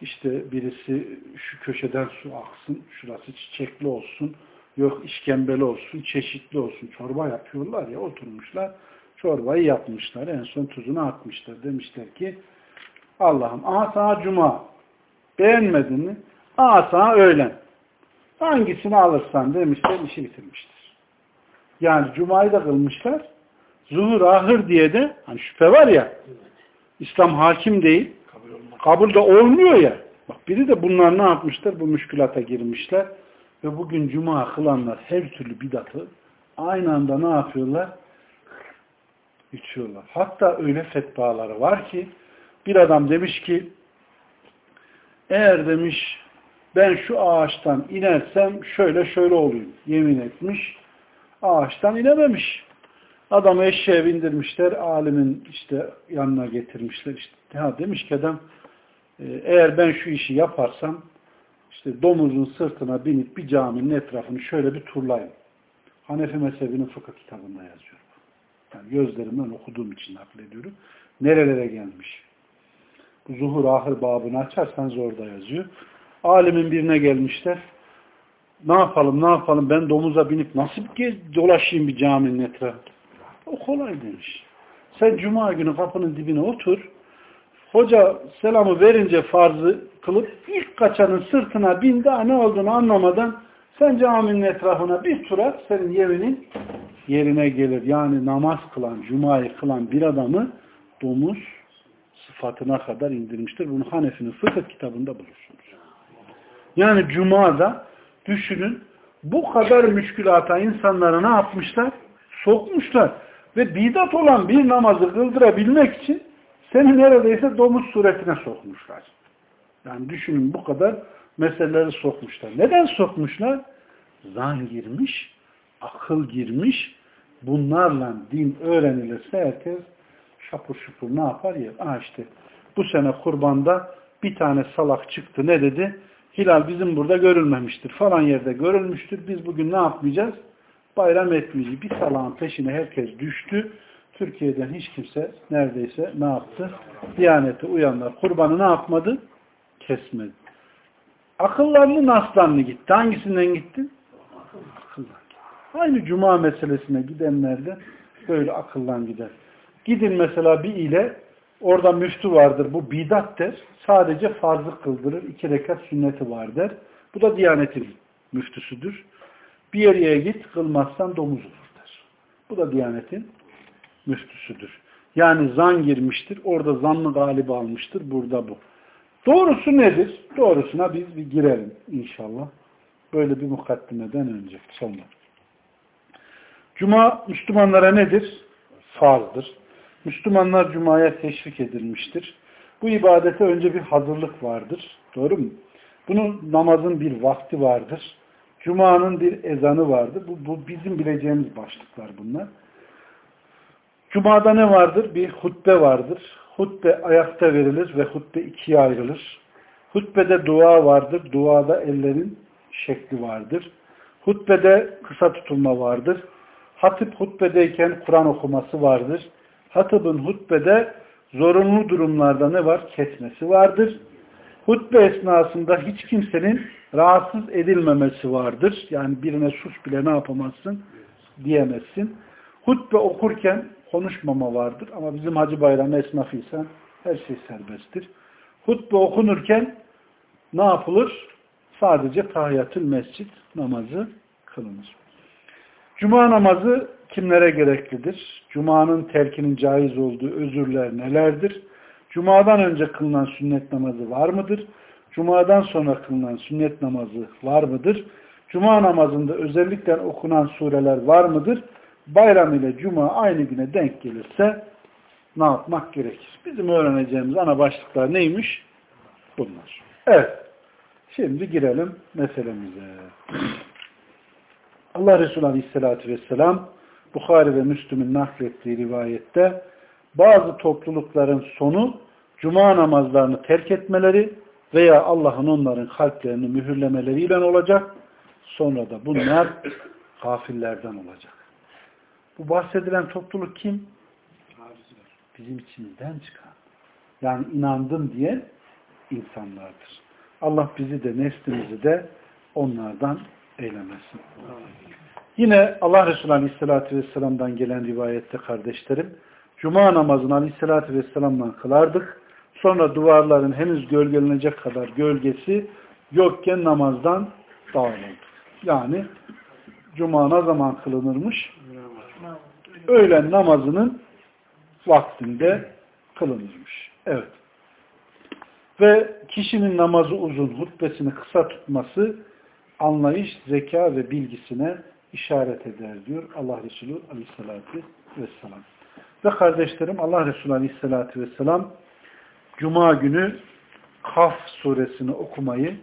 işte birisi şu köşeden su aksın, şurası çiçekli olsun, yok işkembeli olsun, çeşitli olsun. Çorba yapıyorlar ya oturmuşlar. Çorbayı yapmışlar. En son tuzunu atmışlar. Demişler ki Allah'ım aha sana cuma. Beğenmedin mi? Aha sana öğlen. Hangisini alırsan demişler işi bitirmiştir. Yani cumayı da kılmışlar. Zuhur ahır diye de hani şüphe var ya İslam hakim değil. Kabul de olmuyor ya. Bak biri de bunlar ne yapmışlar? Bu müşkülata girmişler. Ve bugün cuma kılanlar her türlü bidatı aynı anda ne yapıyorlar? içiyorlar. Hatta öyle fetvaları var ki bir adam demiş ki eğer demiş ben şu ağaçtan inersem şöyle şöyle olayım. Yemin etmiş. Ağaçtan inememiş. Adamı eşeğe bindirmişler. Alimin işte yanına getirmişler. İşte, ha demiş ki adam eğer ben şu işi yaparsam işte domuzun sırtına binip bir caminin etrafını şöyle bir turlayayım. Hanefi mezhebinin fıkıh kitabında yazıyor. Yani gözlerimden okuduğum için naklediyorum. Nerelere gelmiş. Bu zuhur ahir babını açarsanız orada yazıyor. Alimin birine gelmişler. Ne yapalım ne yapalım ben domuza binip nasıl dolaşayım bir caminin etrafı. O kolay demiş. Sen cuma günü kapının dibine otur. Hoca selamı verince farzı kılıp ilk kaçanın sırtına bin daha ne olduğunu anlamadan sen caminin etrafına bir tur at senin yeminin yerine gelir. Yani namaz kılan, cumayı kılan bir adamı domuz sıfatına kadar indirmiştir. Bunu Hanefi'nin fıkıh kitabında bulursunuz. Yani cumada düşünün bu kadar müşkülata insanlara ne yapmışlar? Sokmuşlar. Ve bidat olan bir namazı kıldırabilmek için seni neredeyse domuz suretine sokmuşlar. Yani düşünün bu kadar meseleleri sokmuşlar. Neden sokmuşlar? Zan girmiş, akıl girmiş, bunlarla din öğrenilirse herkes şapur şupur ne yapar ya? Aa işte bu sene kurbanda bir tane salak çıktı. Ne dedi? Hilal bizim burada görülmemiştir. Falan yerde görülmüştür. Biz bugün ne yapmayacağız? Bayram etmeyeceğiz. Bir salağın peşine herkes düştü. Türkiye'den hiç kimse neredeyse ne yaptı? Diyanete uyanlar kurbanı ne yapmadı? Kesmedi. Akıllarını naslanlı gitti. Hangisinden gitti? Akıllar. Aynı cuma meselesine gidenler de böyle akıllan gider. Gidin mesela bir ile orada müftü vardır. Bu bidat der. Sadece farzı kıldırır. iki rekat sünneti var der. Bu da diyanetin müftüsüdür. Bir yere git kılmazsan domuz olur der. Bu da diyanetin müftüsüdür. Yani zan girmiştir. Orada zanlı galibi almıştır. Burada bu. Doğrusu nedir? Doğrusuna biz bir girelim inşallah. Böyle bir mukaddimeden önce. Sonra. Cuma Müslümanlara nedir? Farzdır. Müslümanlar Cuma'ya teşvik edilmiştir. Bu ibadete önce bir hazırlık vardır. Doğru mu? Bunun namazın bir vakti vardır. Cuma'nın bir ezanı vardır. Bu, bu bizim bileceğimiz başlıklar bunlar. Cuma'da ne vardır? Bir hutbe vardır. Hutbe ayakta verilir ve hutbe ikiye ayrılır. Hutbede dua vardır. Duada ellerin şekli vardır. Hutbede kısa tutulma vardır. Hatip hutbedeyken Kur'an okuması vardır. Hatibin hutbede zorunlu durumlarda ne var? Kesmesi vardır. Hutbe esnasında hiç kimsenin rahatsız edilmemesi vardır. Yani birine sus bile ne yapamazsın? Diyemezsin. Hutbe okurken konuşmama vardır. Ama bizim Hacı Bayram esnafıysan her şey serbesttir. Hutbe okunurken ne yapılır? Sadece tahiyyatül mescid namazı kılınır. Cuma namazı kimlere gereklidir? Cuma'nın terkinin caiz olduğu özürler nelerdir? Cuma'dan önce kılınan sünnet namazı var mıdır? Cuma'dan sonra kılınan sünnet namazı var mıdır? Cuma namazında özellikle okunan sureler var mıdır? Bayram ile Cuma aynı güne denk gelirse ne yapmak gerekir? Bizim öğreneceğimiz ana başlıklar neymiş? Bunlar. Evet. Şimdi girelim meselemize. Allah Resulü Aleyhisselatü Vesselam Bukhari ve Müslüm'ün naklettiği rivayette bazı toplulukların sonu cuma namazlarını terk etmeleri veya Allah'ın onların kalplerini mühürlemeleriyle olacak. Sonra da bunlar gafillerden olacak. Bu bahsedilen topluluk kim? Bizim içimizden çıkan. Yani inandım diye insanlardır. Allah bizi de neslimizi de onlardan eylemesin. Yine Allah Resulü Aleyhisselatü Vesselam'dan gelen rivayette kardeşlerim, Cuma namazını Aleyhisselatü Vesselam'dan kılardık. Sonra duvarların henüz gölgelenecek kadar gölgesi yokken namazdan dağılırdık. Yani Cuma ne zaman kılınırmış? Öğlen namazının vaktinde kılınırmış. Evet. Ve kişinin namazı uzun, hutbesini kısa tutması anlayış, zeka ve bilgisine işaret eder diyor Allah Resulü aleyhissalatü vesselam. Ve kardeşlerim Allah Resulü aleyhissalatü vesselam Cuma günü Kaf suresini okumayı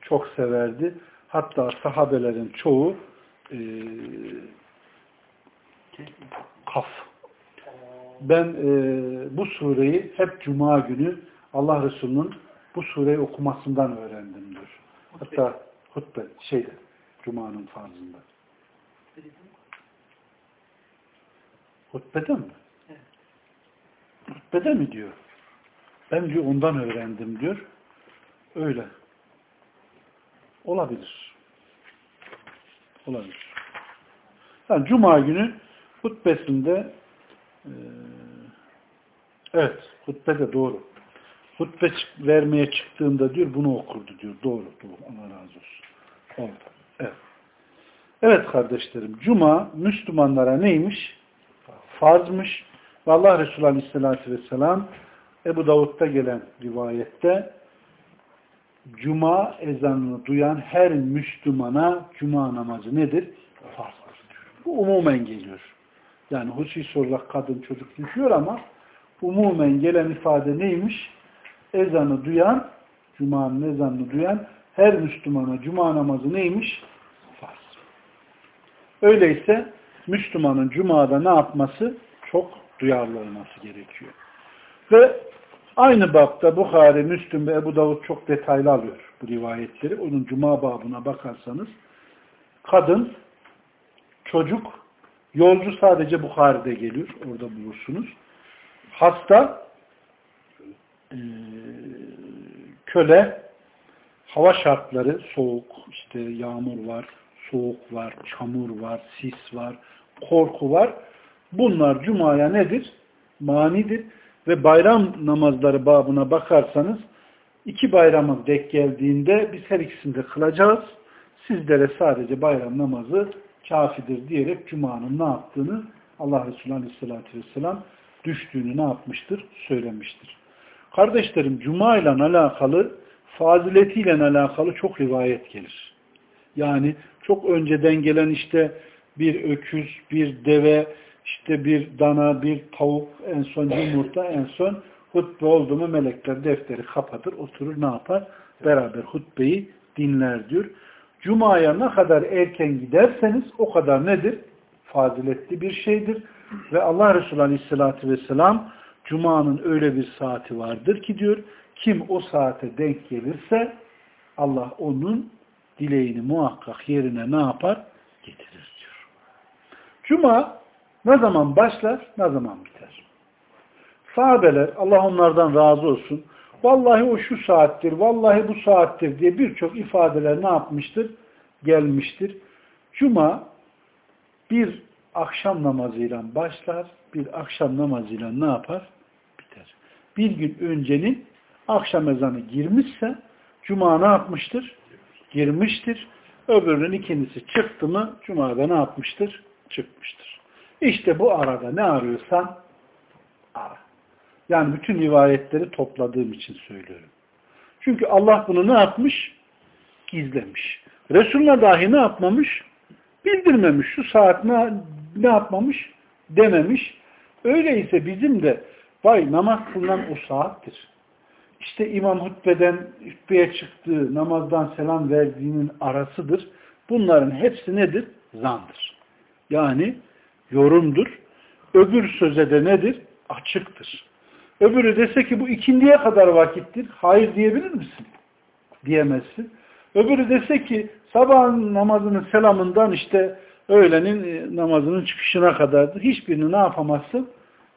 çok severdi. Hatta sahabelerin çoğu e, Kaf. Ben e, bu sureyi hep Cuma günü Allah Resulü'nün bu sureyi okumasından öğrendim diyor. Hatta hutbe şeyde Cuma'nın farzında. Hutbede mi? Evet. Hutbede mi diyor? Ben diyor ondan öğrendim diyor. Öyle. Olabilir. Olabilir. Yani Cuma günü hutbesinde e, evet hutbede doğru. Hutbe vermeye çıktığında diyor bunu okurdu diyor. Doğru. doğru. Allah razı olsun. Oldu. Evet. Evet kardeşlerim. Cuma Müslümanlara neymiş? Farzmış. Ve Allah Resulü Aleyhisselatü Vesselam Ebu Davud'da gelen rivayette Cuma ezanını duyan her Müslümana Cuma namazı nedir? Farzdır. Bu umumen geliyor. Yani hususi olarak kadın çocuk düşüyor ama umumen gelen ifade neymiş? Ezanı duyan, Cuma'nın ezanını duyan her Müslümana Cuma namazı neymiş? Farz. Öyleyse Müslümanın Cuma'da ne yapması? Çok duyarlı olması gerekiyor. Ve aynı bapta Bukhari, Müslüm ve Ebu Davud çok detaylı alıyor bu rivayetleri. Onun Cuma babına bakarsanız kadın, çocuk, yolcu sadece Bukhari'de geliyor. Orada bulursunuz. Hasta, köle, hava şartları soğuk, işte yağmur var, soğuk var, çamur var, sis var, korku var. Bunlar Cuma'ya nedir? Manidir. Ve bayram namazları babına bakarsanız iki bayramın dek geldiğinde biz her ikisini de kılacağız. Sizlere sadece bayram namazı kafidir diyerek Cuma'nın ne yaptığını Allah Resulü Aleyhisselatü Vesselam düştüğünü ne yapmıştır? Söylemiştir. Kardeşlerim Cuma ile alakalı faziletiyle alakalı çok rivayet gelir. Yani çok önceden gelen işte bir öküz, bir deve, işte bir dana, bir tavuk, en son yumurta, en son hutbe oldu mu melekler defteri kapatır, oturur ne yapar? Beraber hutbeyi dinler diyor. Cuma'ya ne kadar erken giderseniz o kadar nedir? Faziletli bir şeydir. Ve Allah Resulü Aleyhisselatü Vesselam Cuma'nın öyle bir saati vardır ki diyor, kim o saate denk gelirse Allah onun dileğini muhakkak yerine ne yapar? Getirir diyor. Cuma ne zaman başlar, ne zaman biter? Sahabeler, Allah onlardan razı olsun, vallahi o şu saattir, vallahi bu saattir diye birçok ifadeler ne yapmıştır? Gelmiştir. Cuma bir akşam namazıyla başlar, bir akşam namazıyla ne yapar? Biter. Bir gün öncenin akşam ezanı girmişse Cuma ne yapmıştır? Girmiştir. Öbürünün ikincisi çıktı mı Cuma'da ne yapmıştır? Çıkmıştır. İşte bu arada ne arıyorsan ara. Yani bütün rivayetleri topladığım için söylüyorum. Çünkü Allah bunu ne yapmış? Gizlemiş. Resulüne dahi ne yapmamış? Bildirmemiş. Şu saat ne, ne yapmamış? Dememiş. Öyleyse bizim de vay namaz kılınan o saattir. İşte imam hutbeden hutbeye çıktığı, namazdan selam verdiğinin arasıdır. Bunların hepsi nedir? Zandır. Yani yorumdur. Öbür söze de nedir? Açıktır. Öbürü dese ki bu ikindiye kadar vakittir. Hayır diyebilir misin? Diyemezsin. Öbürü dese ki sabah namazının selamından işte öğlenin e, namazının çıkışına kadardır. Hiçbirini ne yapamazsın?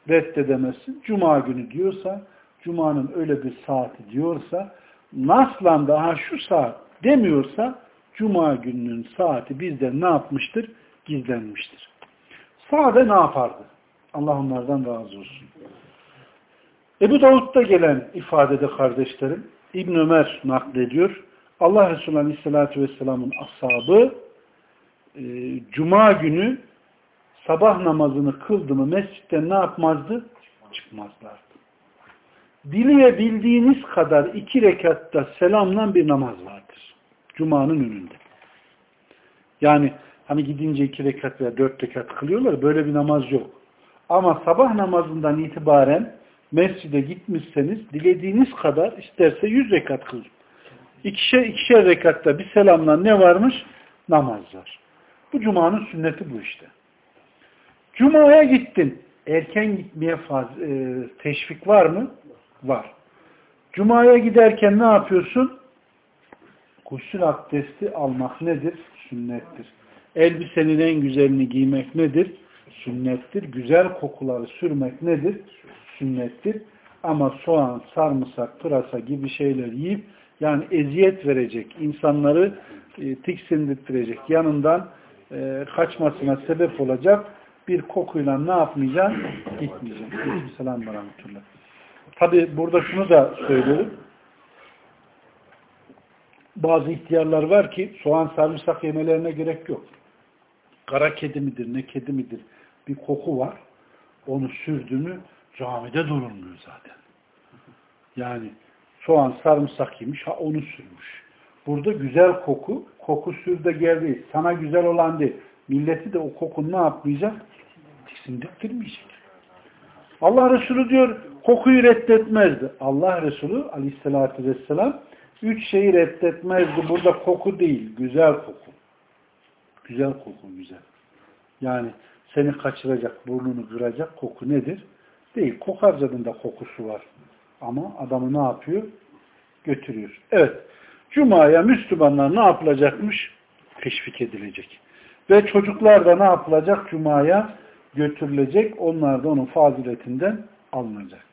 Reddedemezsin. Cuma günü diyorsa, Cuma'nın öyle bir saati diyorsa, naslan daha şu saat demiyorsa, Cuma gününün saati bizden ne yapmıştır? Gizlenmiştir. Sade ne yapardı? Allah onlardan razı olsun. Ebu Davud'da gelen ifadede kardeşlerim, İbn Ömer naklediyor. Allah Resulü Aleyhisselatü Vesselam'ın ashabı e, Cuma günü sabah namazını kıldı mı mescitten ne yapmazdı? Çıkmazlardı. Dileyebildiğiniz kadar iki rekatta selamla bir namaz vardır. Cuma'nın önünde. Yani hani gidince iki rekat veya dört rekat kılıyorlar. Böyle bir namaz yok. Ama sabah namazından itibaren mescide gitmişseniz dilediğiniz kadar isterse yüz rekat kılın. İkişer, ikişer rekatta bir selamla ne varmış? Namaz var. Bu Cuma'nın sünneti bu işte. Cuma'ya gittin. Erken gitmeye faz, e, teşvik var mı? Var. Cuma'ya giderken ne yapıyorsun? Gusül abdesti almak nedir? Sünnettir. Elbisenin en güzelini giymek nedir? Sünnettir. Güzel kokuları sürmek nedir? Sünnettir. Ama soğan, sarımsak, pırasa gibi şeyler yiyip yani eziyet verecek, insanları e, tiksindirttirecek, yanından e, kaçmasına sebep olacak bir kokuyla ne yapmayacaksın? Gitmeyeceksin. Selam rahmetullah. Tabi burada şunu da söylüyorum. Bazı ihtiyarlar var ki soğan sarımsak yemelerine gerek yok. Kara kedi midir, ne kedi midir bir koku var. Onu sürdü mü camide durulmuyor zaten. Yani soğan sarımsak yemiş, ha onu sürmüş. Burada güzel koku, koku sürde geldi. Sana güzel olan değil. Milleti de o kokun ne yapmayacak? Tiksindirttirmeyecek. Allah Resulü diyor kokuyu reddetmezdi. Allah Resulü aleyhissalatü vesselam üç şeyi reddetmezdi. Burada koku değil, güzel koku. Güzel koku, güzel. Yani seni kaçıracak, burnunu kıracak koku nedir? Değil. Kokarcanın da kokusu var. Ama adamı ne yapıyor? Götürüyor. Evet. Cuma'ya Müslümanlar ne yapılacakmış? Teşvik edilecek. Ve çocuklar da ne yapılacak? Cuma'ya götürülecek. Onlar da onun faziletinden alınacak.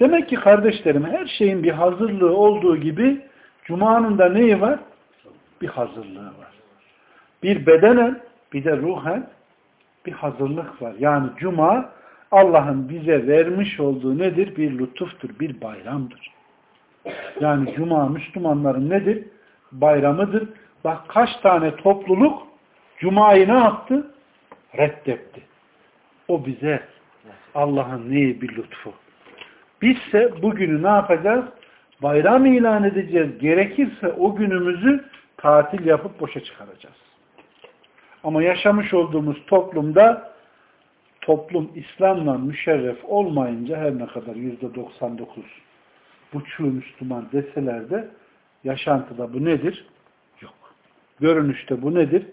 Demek ki kardeşlerim her şeyin bir hazırlığı olduğu gibi Cuma'nın da neyi var? Bir hazırlığı var. Bir bedenen bir de ruhen bir hazırlık var. Yani Cuma Allah'ın bize vermiş olduğu nedir? Bir lütuftur, bir bayramdır. Yani Cuma Müslümanların nedir? Bayramıdır. Bak kaç tane topluluk Cuma'yı ne yaptı? Reddetti. O bize Allah'ın neyi bir lütfu. Bizse bugünü ne yapacağız? Bayram ilan edeceğiz. Gerekirse o günümüzü tatil yapıp boşa çıkaracağız. Ama yaşamış olduğumuz toplumda toplum İslam'la müşerref olmayınca her ne kadar yüzde 99 buçuğu Müslüman deseler de yaşantıda bu nedir? Yok. Görünüşte bu nedir?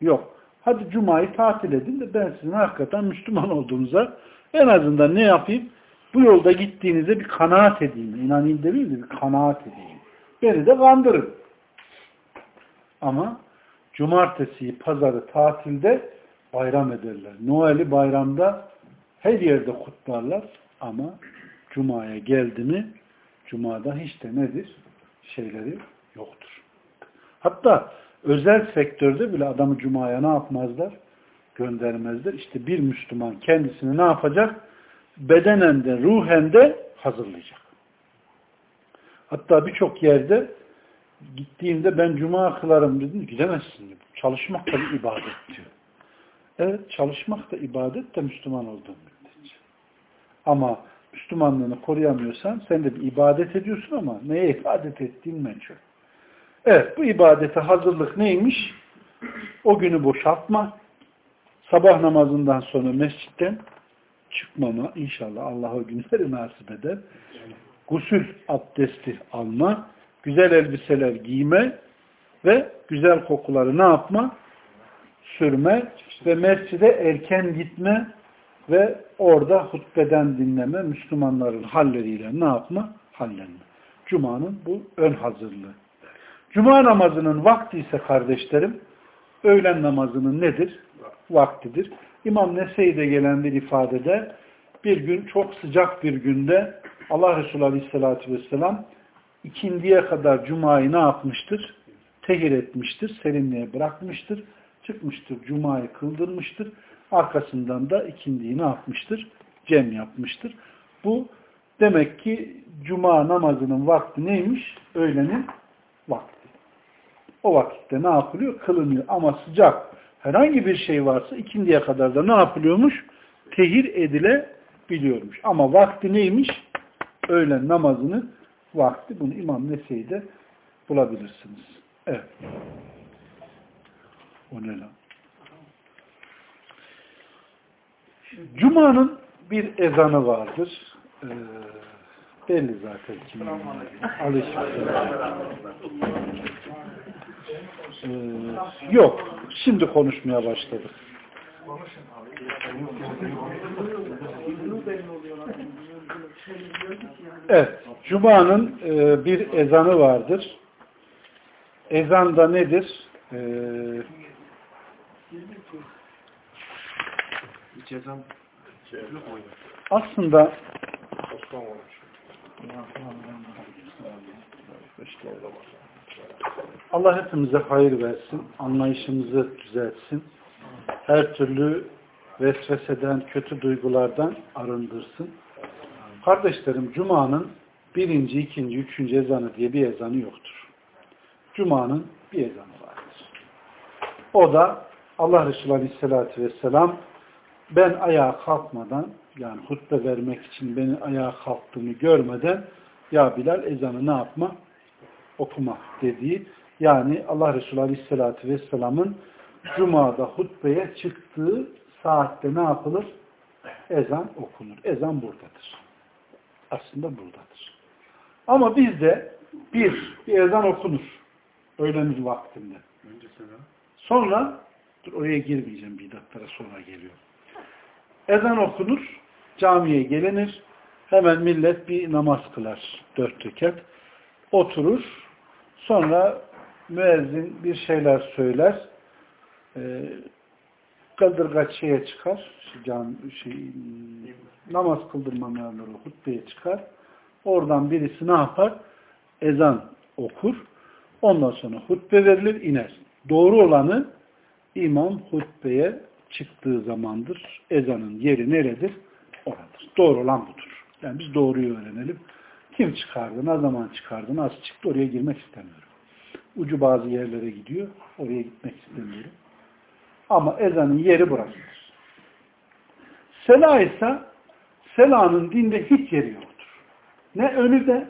Yok. Hadi Cuma'yı tatil edin de ben sizin hakikaten Müslüman olduğunuza en azından ne yapayım? Bu yolda gittiğinizde bir kanaat edeyim. İnanayım değil de bir kanaat edeyim. Beni de kandırın. Ama cumartesiyi, pazarı tatilde bayram ederler. Noel'i bayramda her yerde kutlarlar ama Cuma'ya geldi mi Cuma'da hiç de nedir? Şeyleri yoktur. Hatta özel sektörde bile adamı Cuma'ya ne yapmazlar? Göndermezler. İşte bir Müslüman kendisini ne yapacak? Bedenen de ruhen de hazırlayacak. Hatta birçok yerde gittiğimde ben cuma kılarım dedim. Gidemezsin. Çalışmak da bir ibadet diyor. Evet çalışmak da ibadet de Müslüman olduğun müddetçe. Ama Müslümanlığını koruyamıyorsan sen de bir ibadet ediyorsun ama neye ibadet ettiğin meçhul. Evet bu ibadete hazırlık neymiş? O günü boşaltma. Sabah namazından sonra mescitten çıkmama inşallah Allah o günleri nasip eder. Gusül abdesti alma, güzel elbiseler giyme ve güzel kokuları ne yapma? Sürme ve mescide erken gitme ve orada hutbeden dinleme, Müslümanların halleriyle ne yapma? Hallenme. Cuma'nın bu ön hazırlığı. Cuma namazının vakti ise kardeşlerim, öğlen namazının nedir? Vaktidir. İmam Nese'de gelen bir ifadede bir gün çok sıcak bir günde Allah Resulü Aleyhisselatü Vesselam ikindiye kadar Cuma'yı ne yapmıştır? Tehir etmiştir, serinliğe bırakmıştır, çıkmıştır, Cuma'yı kıldırmıştır. Arkasından da ikindiyi ne yapmıştır? Cem yapmıştır. Bu demek ki Cuma namazının vakti neymiş? Öğlenin vakti. O vakitte ne yapılıyor? Kılınıyor. Ama sıcak herhangi bir şey varsa ikindiye kadar da ne yapılıyormuş? Tehir edilebiliyormuş. Ama vakti neymiş? Öğlen namazının vakti. Bunu İmam Nese'de bulabilirsiniz. Evet. O ne lan? Cuma'nın bir ezanı vardır. Ee, belli zaten kimin. Aleyhisselam. Ee, yok. Şimdi konuşmaya başladık. Evet. Cuma'nın e, bir ezanı vardır. Ezan da nedir? Ee, Hiç ezan şey yok mu? Aslında Allah hepimize hayır versin, anlayışımızı düzeltsin, her türlü vesveseden, kötü duygulardan arındırsın. Kardeşlerim, Cuma'nın birinci, ikinci, üçüncü ezanı diye bir ezanı yoktur. Cuma'nın bir ezanı vardır. O da Allah Resulü Aleyhisselatü Vesselam ben ayağa kalkmadan yani hutbe vermek için beni ayağa kalktığını görmeden ya Bilal ezanı ne yapma? Okuma dediği yani Allah Resulü Aleyhisselatü Vesselam'ın Cuma'da hutbeye çıktığı saatte ne yapılır? Ezan okunur. Ezan buradadır. Aslında buradadır. Ama bizde bir, bir ezan okunur. Öğlenir vaktinde. Sonra dur oraya girmeyeceğim bidatlara sonra geliyor. Ezan okunur, camiye gelinir, hemen millet bir namaz kılar, dört rekat. Oturur, sonra müezzin bir şeyler söyler, e, şeye çıkar, cam, şey, namaz kıldırma hutbeye çıkar. Oradan birisi ne yapar? Ezan okur. Ondan sonra hutbe verilir, iner. Doğru olanı imam hutbeye çıktığı zamandır. Ezanın yeri neredir? Oradır. Doğru olan budur. Yani biz doğruyu öğrenelim. Kim çıkardı, ne zaman çıkardı, nasıl çıktı oraya girmek istemiyorum. Ucu bazı yerlere gidiyor. Oraya gitmek istemiyorum. Ama ezanın yeri burasıdır. Sela ise Sela'nın dinde hiç yeri yoktur. Ne önüde,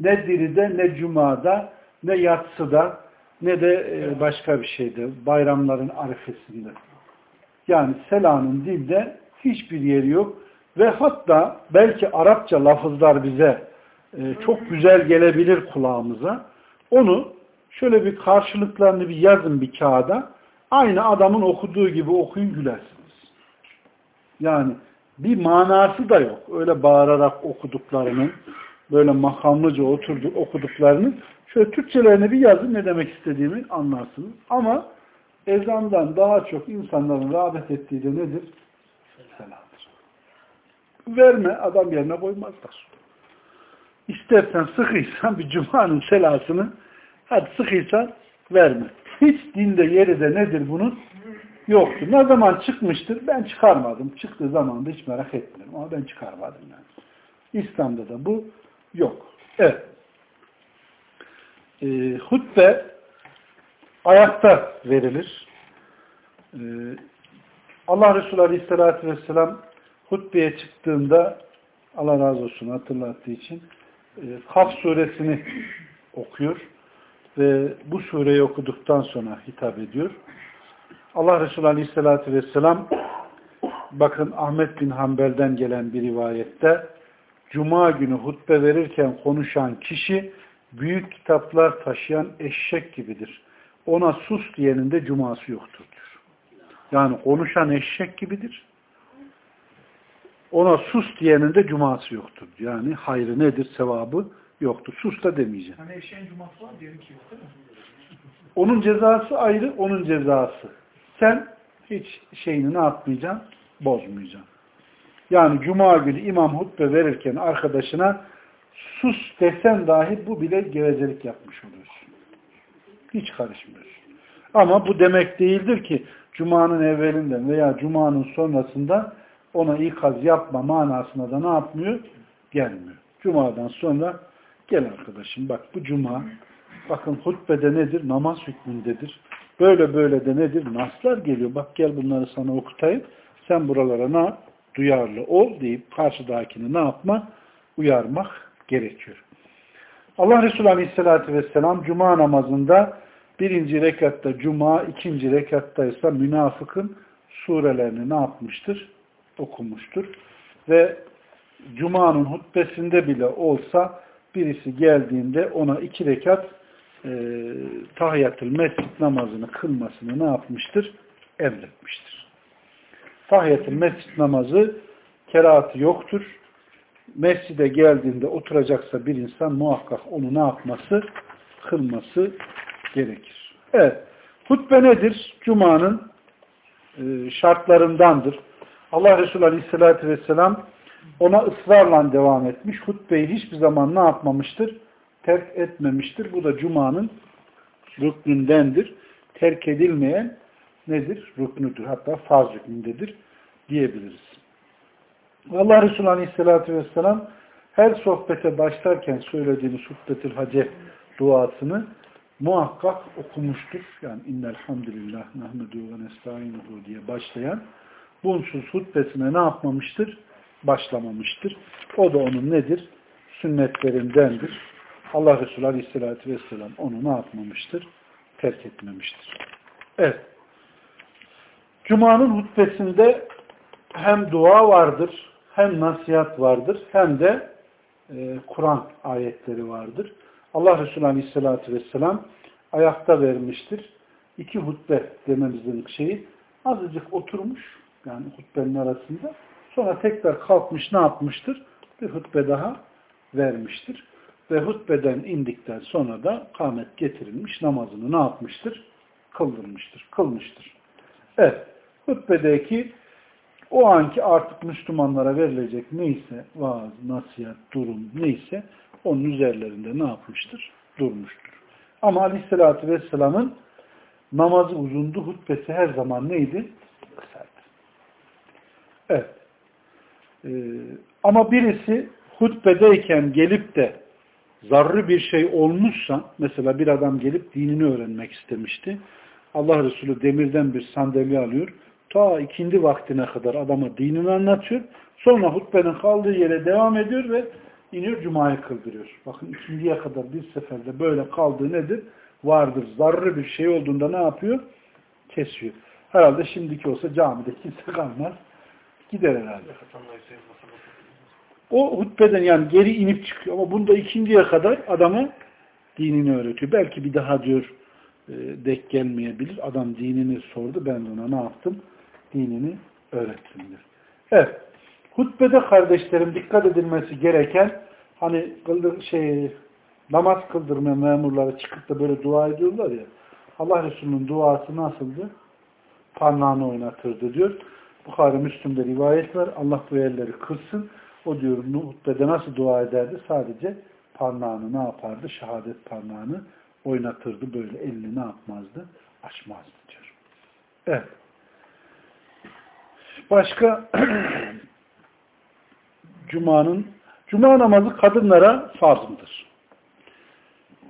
ne diride, ne cumada, ne yatsıda, ne de başka bir şeyde, bayramların arifesinde. Yani Sela'nın dilde hiçbir yeri yok ve hatta belki Arapça lafızlar bize çok güzel gelebilir kulağımıza. Onu şöyle bir karşılıklarını bir yazın bir kağıda. Aynı adamın okuduğu gibi okuyun gülersiniz. Yani bir manası da yok. Öyle bağırarak okuduklarının, böyle makamlıca oturduk okuduklarının Şöyle Türkçelerini bir yazın ne demek istediğimi anlarsınız. Ama ezandan daha çok insanların rağbet ettiği de nedir? Selamdır. Verme adam yerine koymazlar. İstersen sıkıysan bir cumanın selasını hadi sıkıysan verme. Hiç dinde yeri de nedir bunun? Yoktur. Ne zaman çıkmıştır? Ben çıkarmadım. Çıktığı zaman da hiç merak etmiyorum. Ama ben çıkarmadım yani. İslam'da da bu yok. Evet. Ee, hutbe ayakta verilir. Ee, Allah Resulü Aleyhisselatü Vesselam hutbeye çıktığında Allah razı olsun hatırlattığı için e, Kaf suresini okuyor ve bu sureyi okuduktan sonra hitap ediyor. Allah Resulü Aleyhisselatü Vesselam bakın Ahmet bin Hanbel'den gelen bir rivayette Cuma günü hutbe verirken konuşan kişi büyük kitaplar taşıyan eşek gibidir. Ona sus diyenin de cuması yoktur diyor. Yani konuşan eşek gibidir. Ona sus diyenin de cuması yoktur. Yani hayrı nedir, sevabı yoktur. Sus da demeyeceğim. Hani eşeğin cuması var, diğerinki yok değil mi? Onun cezası ayrı, onun cezası. Sen hiç şeyini ne yapmayacaksın? Bozmayacaksın. Yani cuma günü imam hutbe verirken arkadaşına sus desen dahi bu bile gevezelik yapmış oluyorsun. Hiç karışmıyorsun. Ama bu demek değildir ki cumanın evvelinden veya cumanın sonrasında ona ikaz yapma manasına da ne yapmıyor? Gelmiyor. Cumadan sonra gel arkadaşım bak bu cuma bakın hutbede nedir? Namaz hükmündedir. Böyle böyle de nedir? Naslar geliyor. Bak gel bunları sana okutayım. Sen buralara ne yap? Duyarlı ol deyip karşıdakini ne yapma? Uyarmak gerekiyor. Allah Resulü Aleyhisselatü Vesselam Cuma namazında birinci rekatta Cuma, ikinci rekatta ise münafıkın surelerini ne yapmıştır? Okumuştur. Ve Cuma'nın hutbesinde bile olsa birisi geldiğinde ona iki rekat e, tahiyyatül mescid namazını kılmasını ne yapmıştır? Emretmiştir. Tahiyyatül mescid namazı kerahatı yoktur. Mescide geldiğinde oturacaksa bir insan muhakkak onu ne yapması? Kılması gerekir. Evet. Hutbe nedir? Cuma'nın e, şartlarındandır. Allah Resulü Aleyhisselatü Vesselam ona ısrarla devam etmiş. Hutbeyi hiçbir zaman ne yapmamıştır? Terk etmemiştir. Bu da Cuma'nın rüknündendir. Terk edilmeyen nedir? Rüknüdür. Hatta farz rüknündedir diyebiliriz. Allah Resulü Aleyhisselatü Vesselam her sohbete başlarken söylediğini Suhdetül Hace duasını muhakkak okumuştur. Yani innelhamdülillah nahmedu ve nesta'inuhu diye başlayan bunsuz hutbesine ne yapmamıştır? Başlamamıştır. O da onun nedir? Sünnetlerindendir. Allah Resulü Aleyhisselatü Vesselam onu ne yapmamıştır? Terk etmemiştir. Evet. Cuma'nın hutbesinde hem dua vardır, hem nasihat vardır, hem de e, Kur'an ayetleri vardır. Allah Resulü Aleyhisselatü Vesselam ayakta vermiştir. İki hutbe dememizin şeyi azıcık oturmuş, yani hutbenin arasında. Sonra tekrar kalkmış ne yapmıştır? Bir hutbe daha vermiştir. Ve hutbeden indikten sonra da kâmet getirilmiş namazını ne yapmıştır? Kıldırmıştır, kılmıştır. Evet, hutbedeki o anki artık Müslümanlara verilecek neyse, vaaz, nasihat, durum neyse onun üzerlerinde ne yapmıştır? Durmuştur. Ama Aleyhisselatü Vesselam'ın namazı uzundu, hutbesi her zaman neydi? Kısaydı. Evet. Ee, ama birisi hutbedeyken gelip de zarrı bir şey olmuşsa, mesela bir adam gelip dinini öğrenmek istemişti. Allah Resulü demirden bir sandalye alıyor. Ta ikindi vaktine kadar adama dinini anlatıyor. Sonra hutbenin kaldığı yere devam ediyor ve iniyor Cuma'yı kıldırıyor. Bakın ikindiye kadar bir seferde böyle kaldığı nedir? Vardır. Zarrı bir şey olduğunda ne yapıyor? Kesiyor. Herhalde şimdiki olsa camide kimse kalmaz. Gider herhalde. O hutbeden yani geri inip çıkıyor. Ama bunda ikinciye kadar adama dinini öğretiyor. Belki bir daha diyor e, dek gelmeyebilir. Adam dinini sordu. Ben ona ne yaptım? Dinini öğrettimdir. Evet. Hutbede kardeşlerim dikkat edilmesi gereken hani şey namaz kıldırmayan memurlara çıkıp da böyle dua ediyorlar ya. Allah Resulü'nün duası nasıldı? Parmağını oynatırdı diyor. Bukhari Müslüm'de rivayet var. Allah bu yerleri kılsın. O diyor hutbede nasıl dua ederdi? Sadece parmağını ne yapardı? Şehadet parmağını oynatırdı. Böyle elini ne yapmazdı? Açmazdı diyor. Evet. Başka [clears throat] Cuma'nın Cuma namazı kadınlara farzıdır.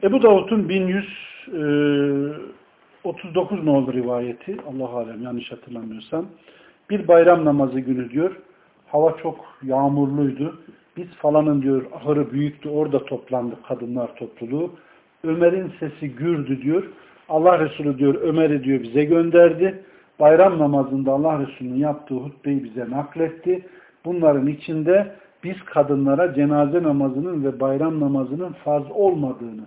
Ebu Davud'un 1139 nolu rivayeti Allah alem yanlış hatırlamıyorsam bir bayram namazı günü diyor hava çok yağmurluydu. Biz falanın diyor ahırı büyüktü orada toplandık kadınlar topluluğu. Ömer'in sesi gürdü diyor. Allah Resulü diyor Ömer'i diyor bize gönderdi. Bayram namazında Allah Resulü'nün yaptığı hutbeyi bize nakletti. Bunların içinde biz kadınlara cenaze namazının ve bayram namazının farz olmadığını,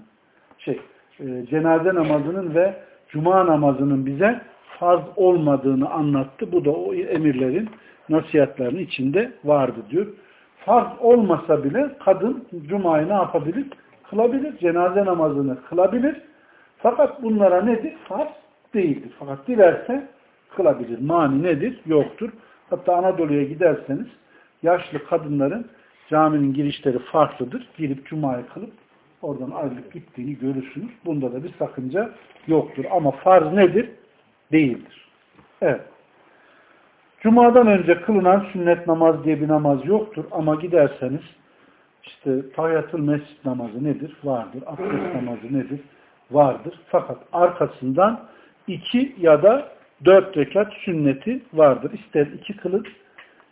şey, e, cenaze namazının ve cuma namazının bize farz olmadığını anlattı. Bu da o emirlerin, nasihatlerinin içinde vardı diyor. Farz olmasa bile kadın cumayı ne yapabilir? Kılabilir. Cenaze namazını kılabilir. Fakat bunlara nedir? Farz değildir. Fakat dilerse kılabilir. Mani nedir? Yoktur. Hatta Anadolu'ya giderseniz yaşlı kadınların caminin girişleri farklıdır. Girip cumayı kılıp oradan ayrılıp gittiğini görürsünüz. Bunda da bir sakınca yoktur. Ama farz nedir? Değildir. Evet. Cuma'dan önce kılınan sünnet namaz diye bir namaz yoktur. Ama giderseniz işte tahiyyatül mescid namazı nedir? Vardır. Abdest namazı nedir? Vardır. Fakat arkasından iki ya da dört rekat sünneti vardır. İster iki kılın,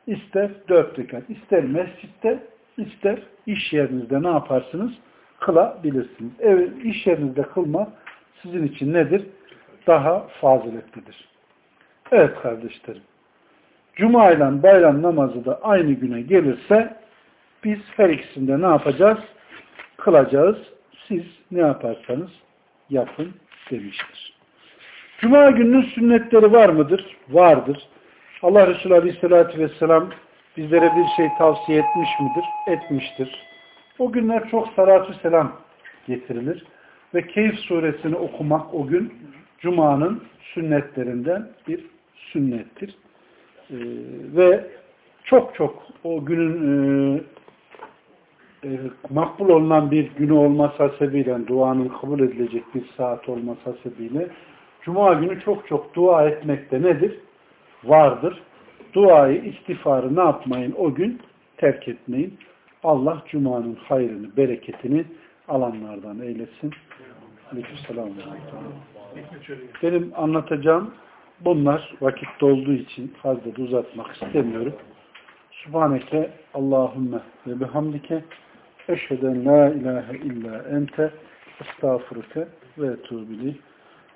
ister dört rekat. İster mescitte, ister iş yerinizde ne yaparsınız? Kılabilirsiniz. Ev, iş yerinizde kılmak sizin için nedir? Daha faziletlidir. Evet kardeşlerim. Cuma ile bayram namazı da aynı güne gelirse biz her ikisinde ne yapacağız? Kılacağız. Siz ne yaparsanız yapın demiştir. Cuma gününün sünnetleri var mıdır? Vardır. Allah Resulü Aleyhisselatü Vesselam bizlere bir şey tavsiye etmiş midir? Etmiştir. O günler çok salatü selam getirilir. Ve Keyif suresini okumak o gün Cuma'nın sünnetlerinden bir sünnettir. Ee, ve çok çok o günün e, e, makbul olunan bir günü olması hasebiyle, duanın kabul edilecek bir saat olması hasebiyle Cuma günü çok çok dua etmekte nedir? Vardır. Duayı, istiğfarı ne yapmayın? O gün terk etmeyin. Allah Cuma'nın hayrını, bereketini alanlardan eylesin. Aleykümselam. Benim anlatacağım bunlar vakit dolduğu için fazla uzatmak istemiyorum. Subhaneke Allahümme ve bihamdike eşheden la ilahe illa ente estağfurke ve etubileyh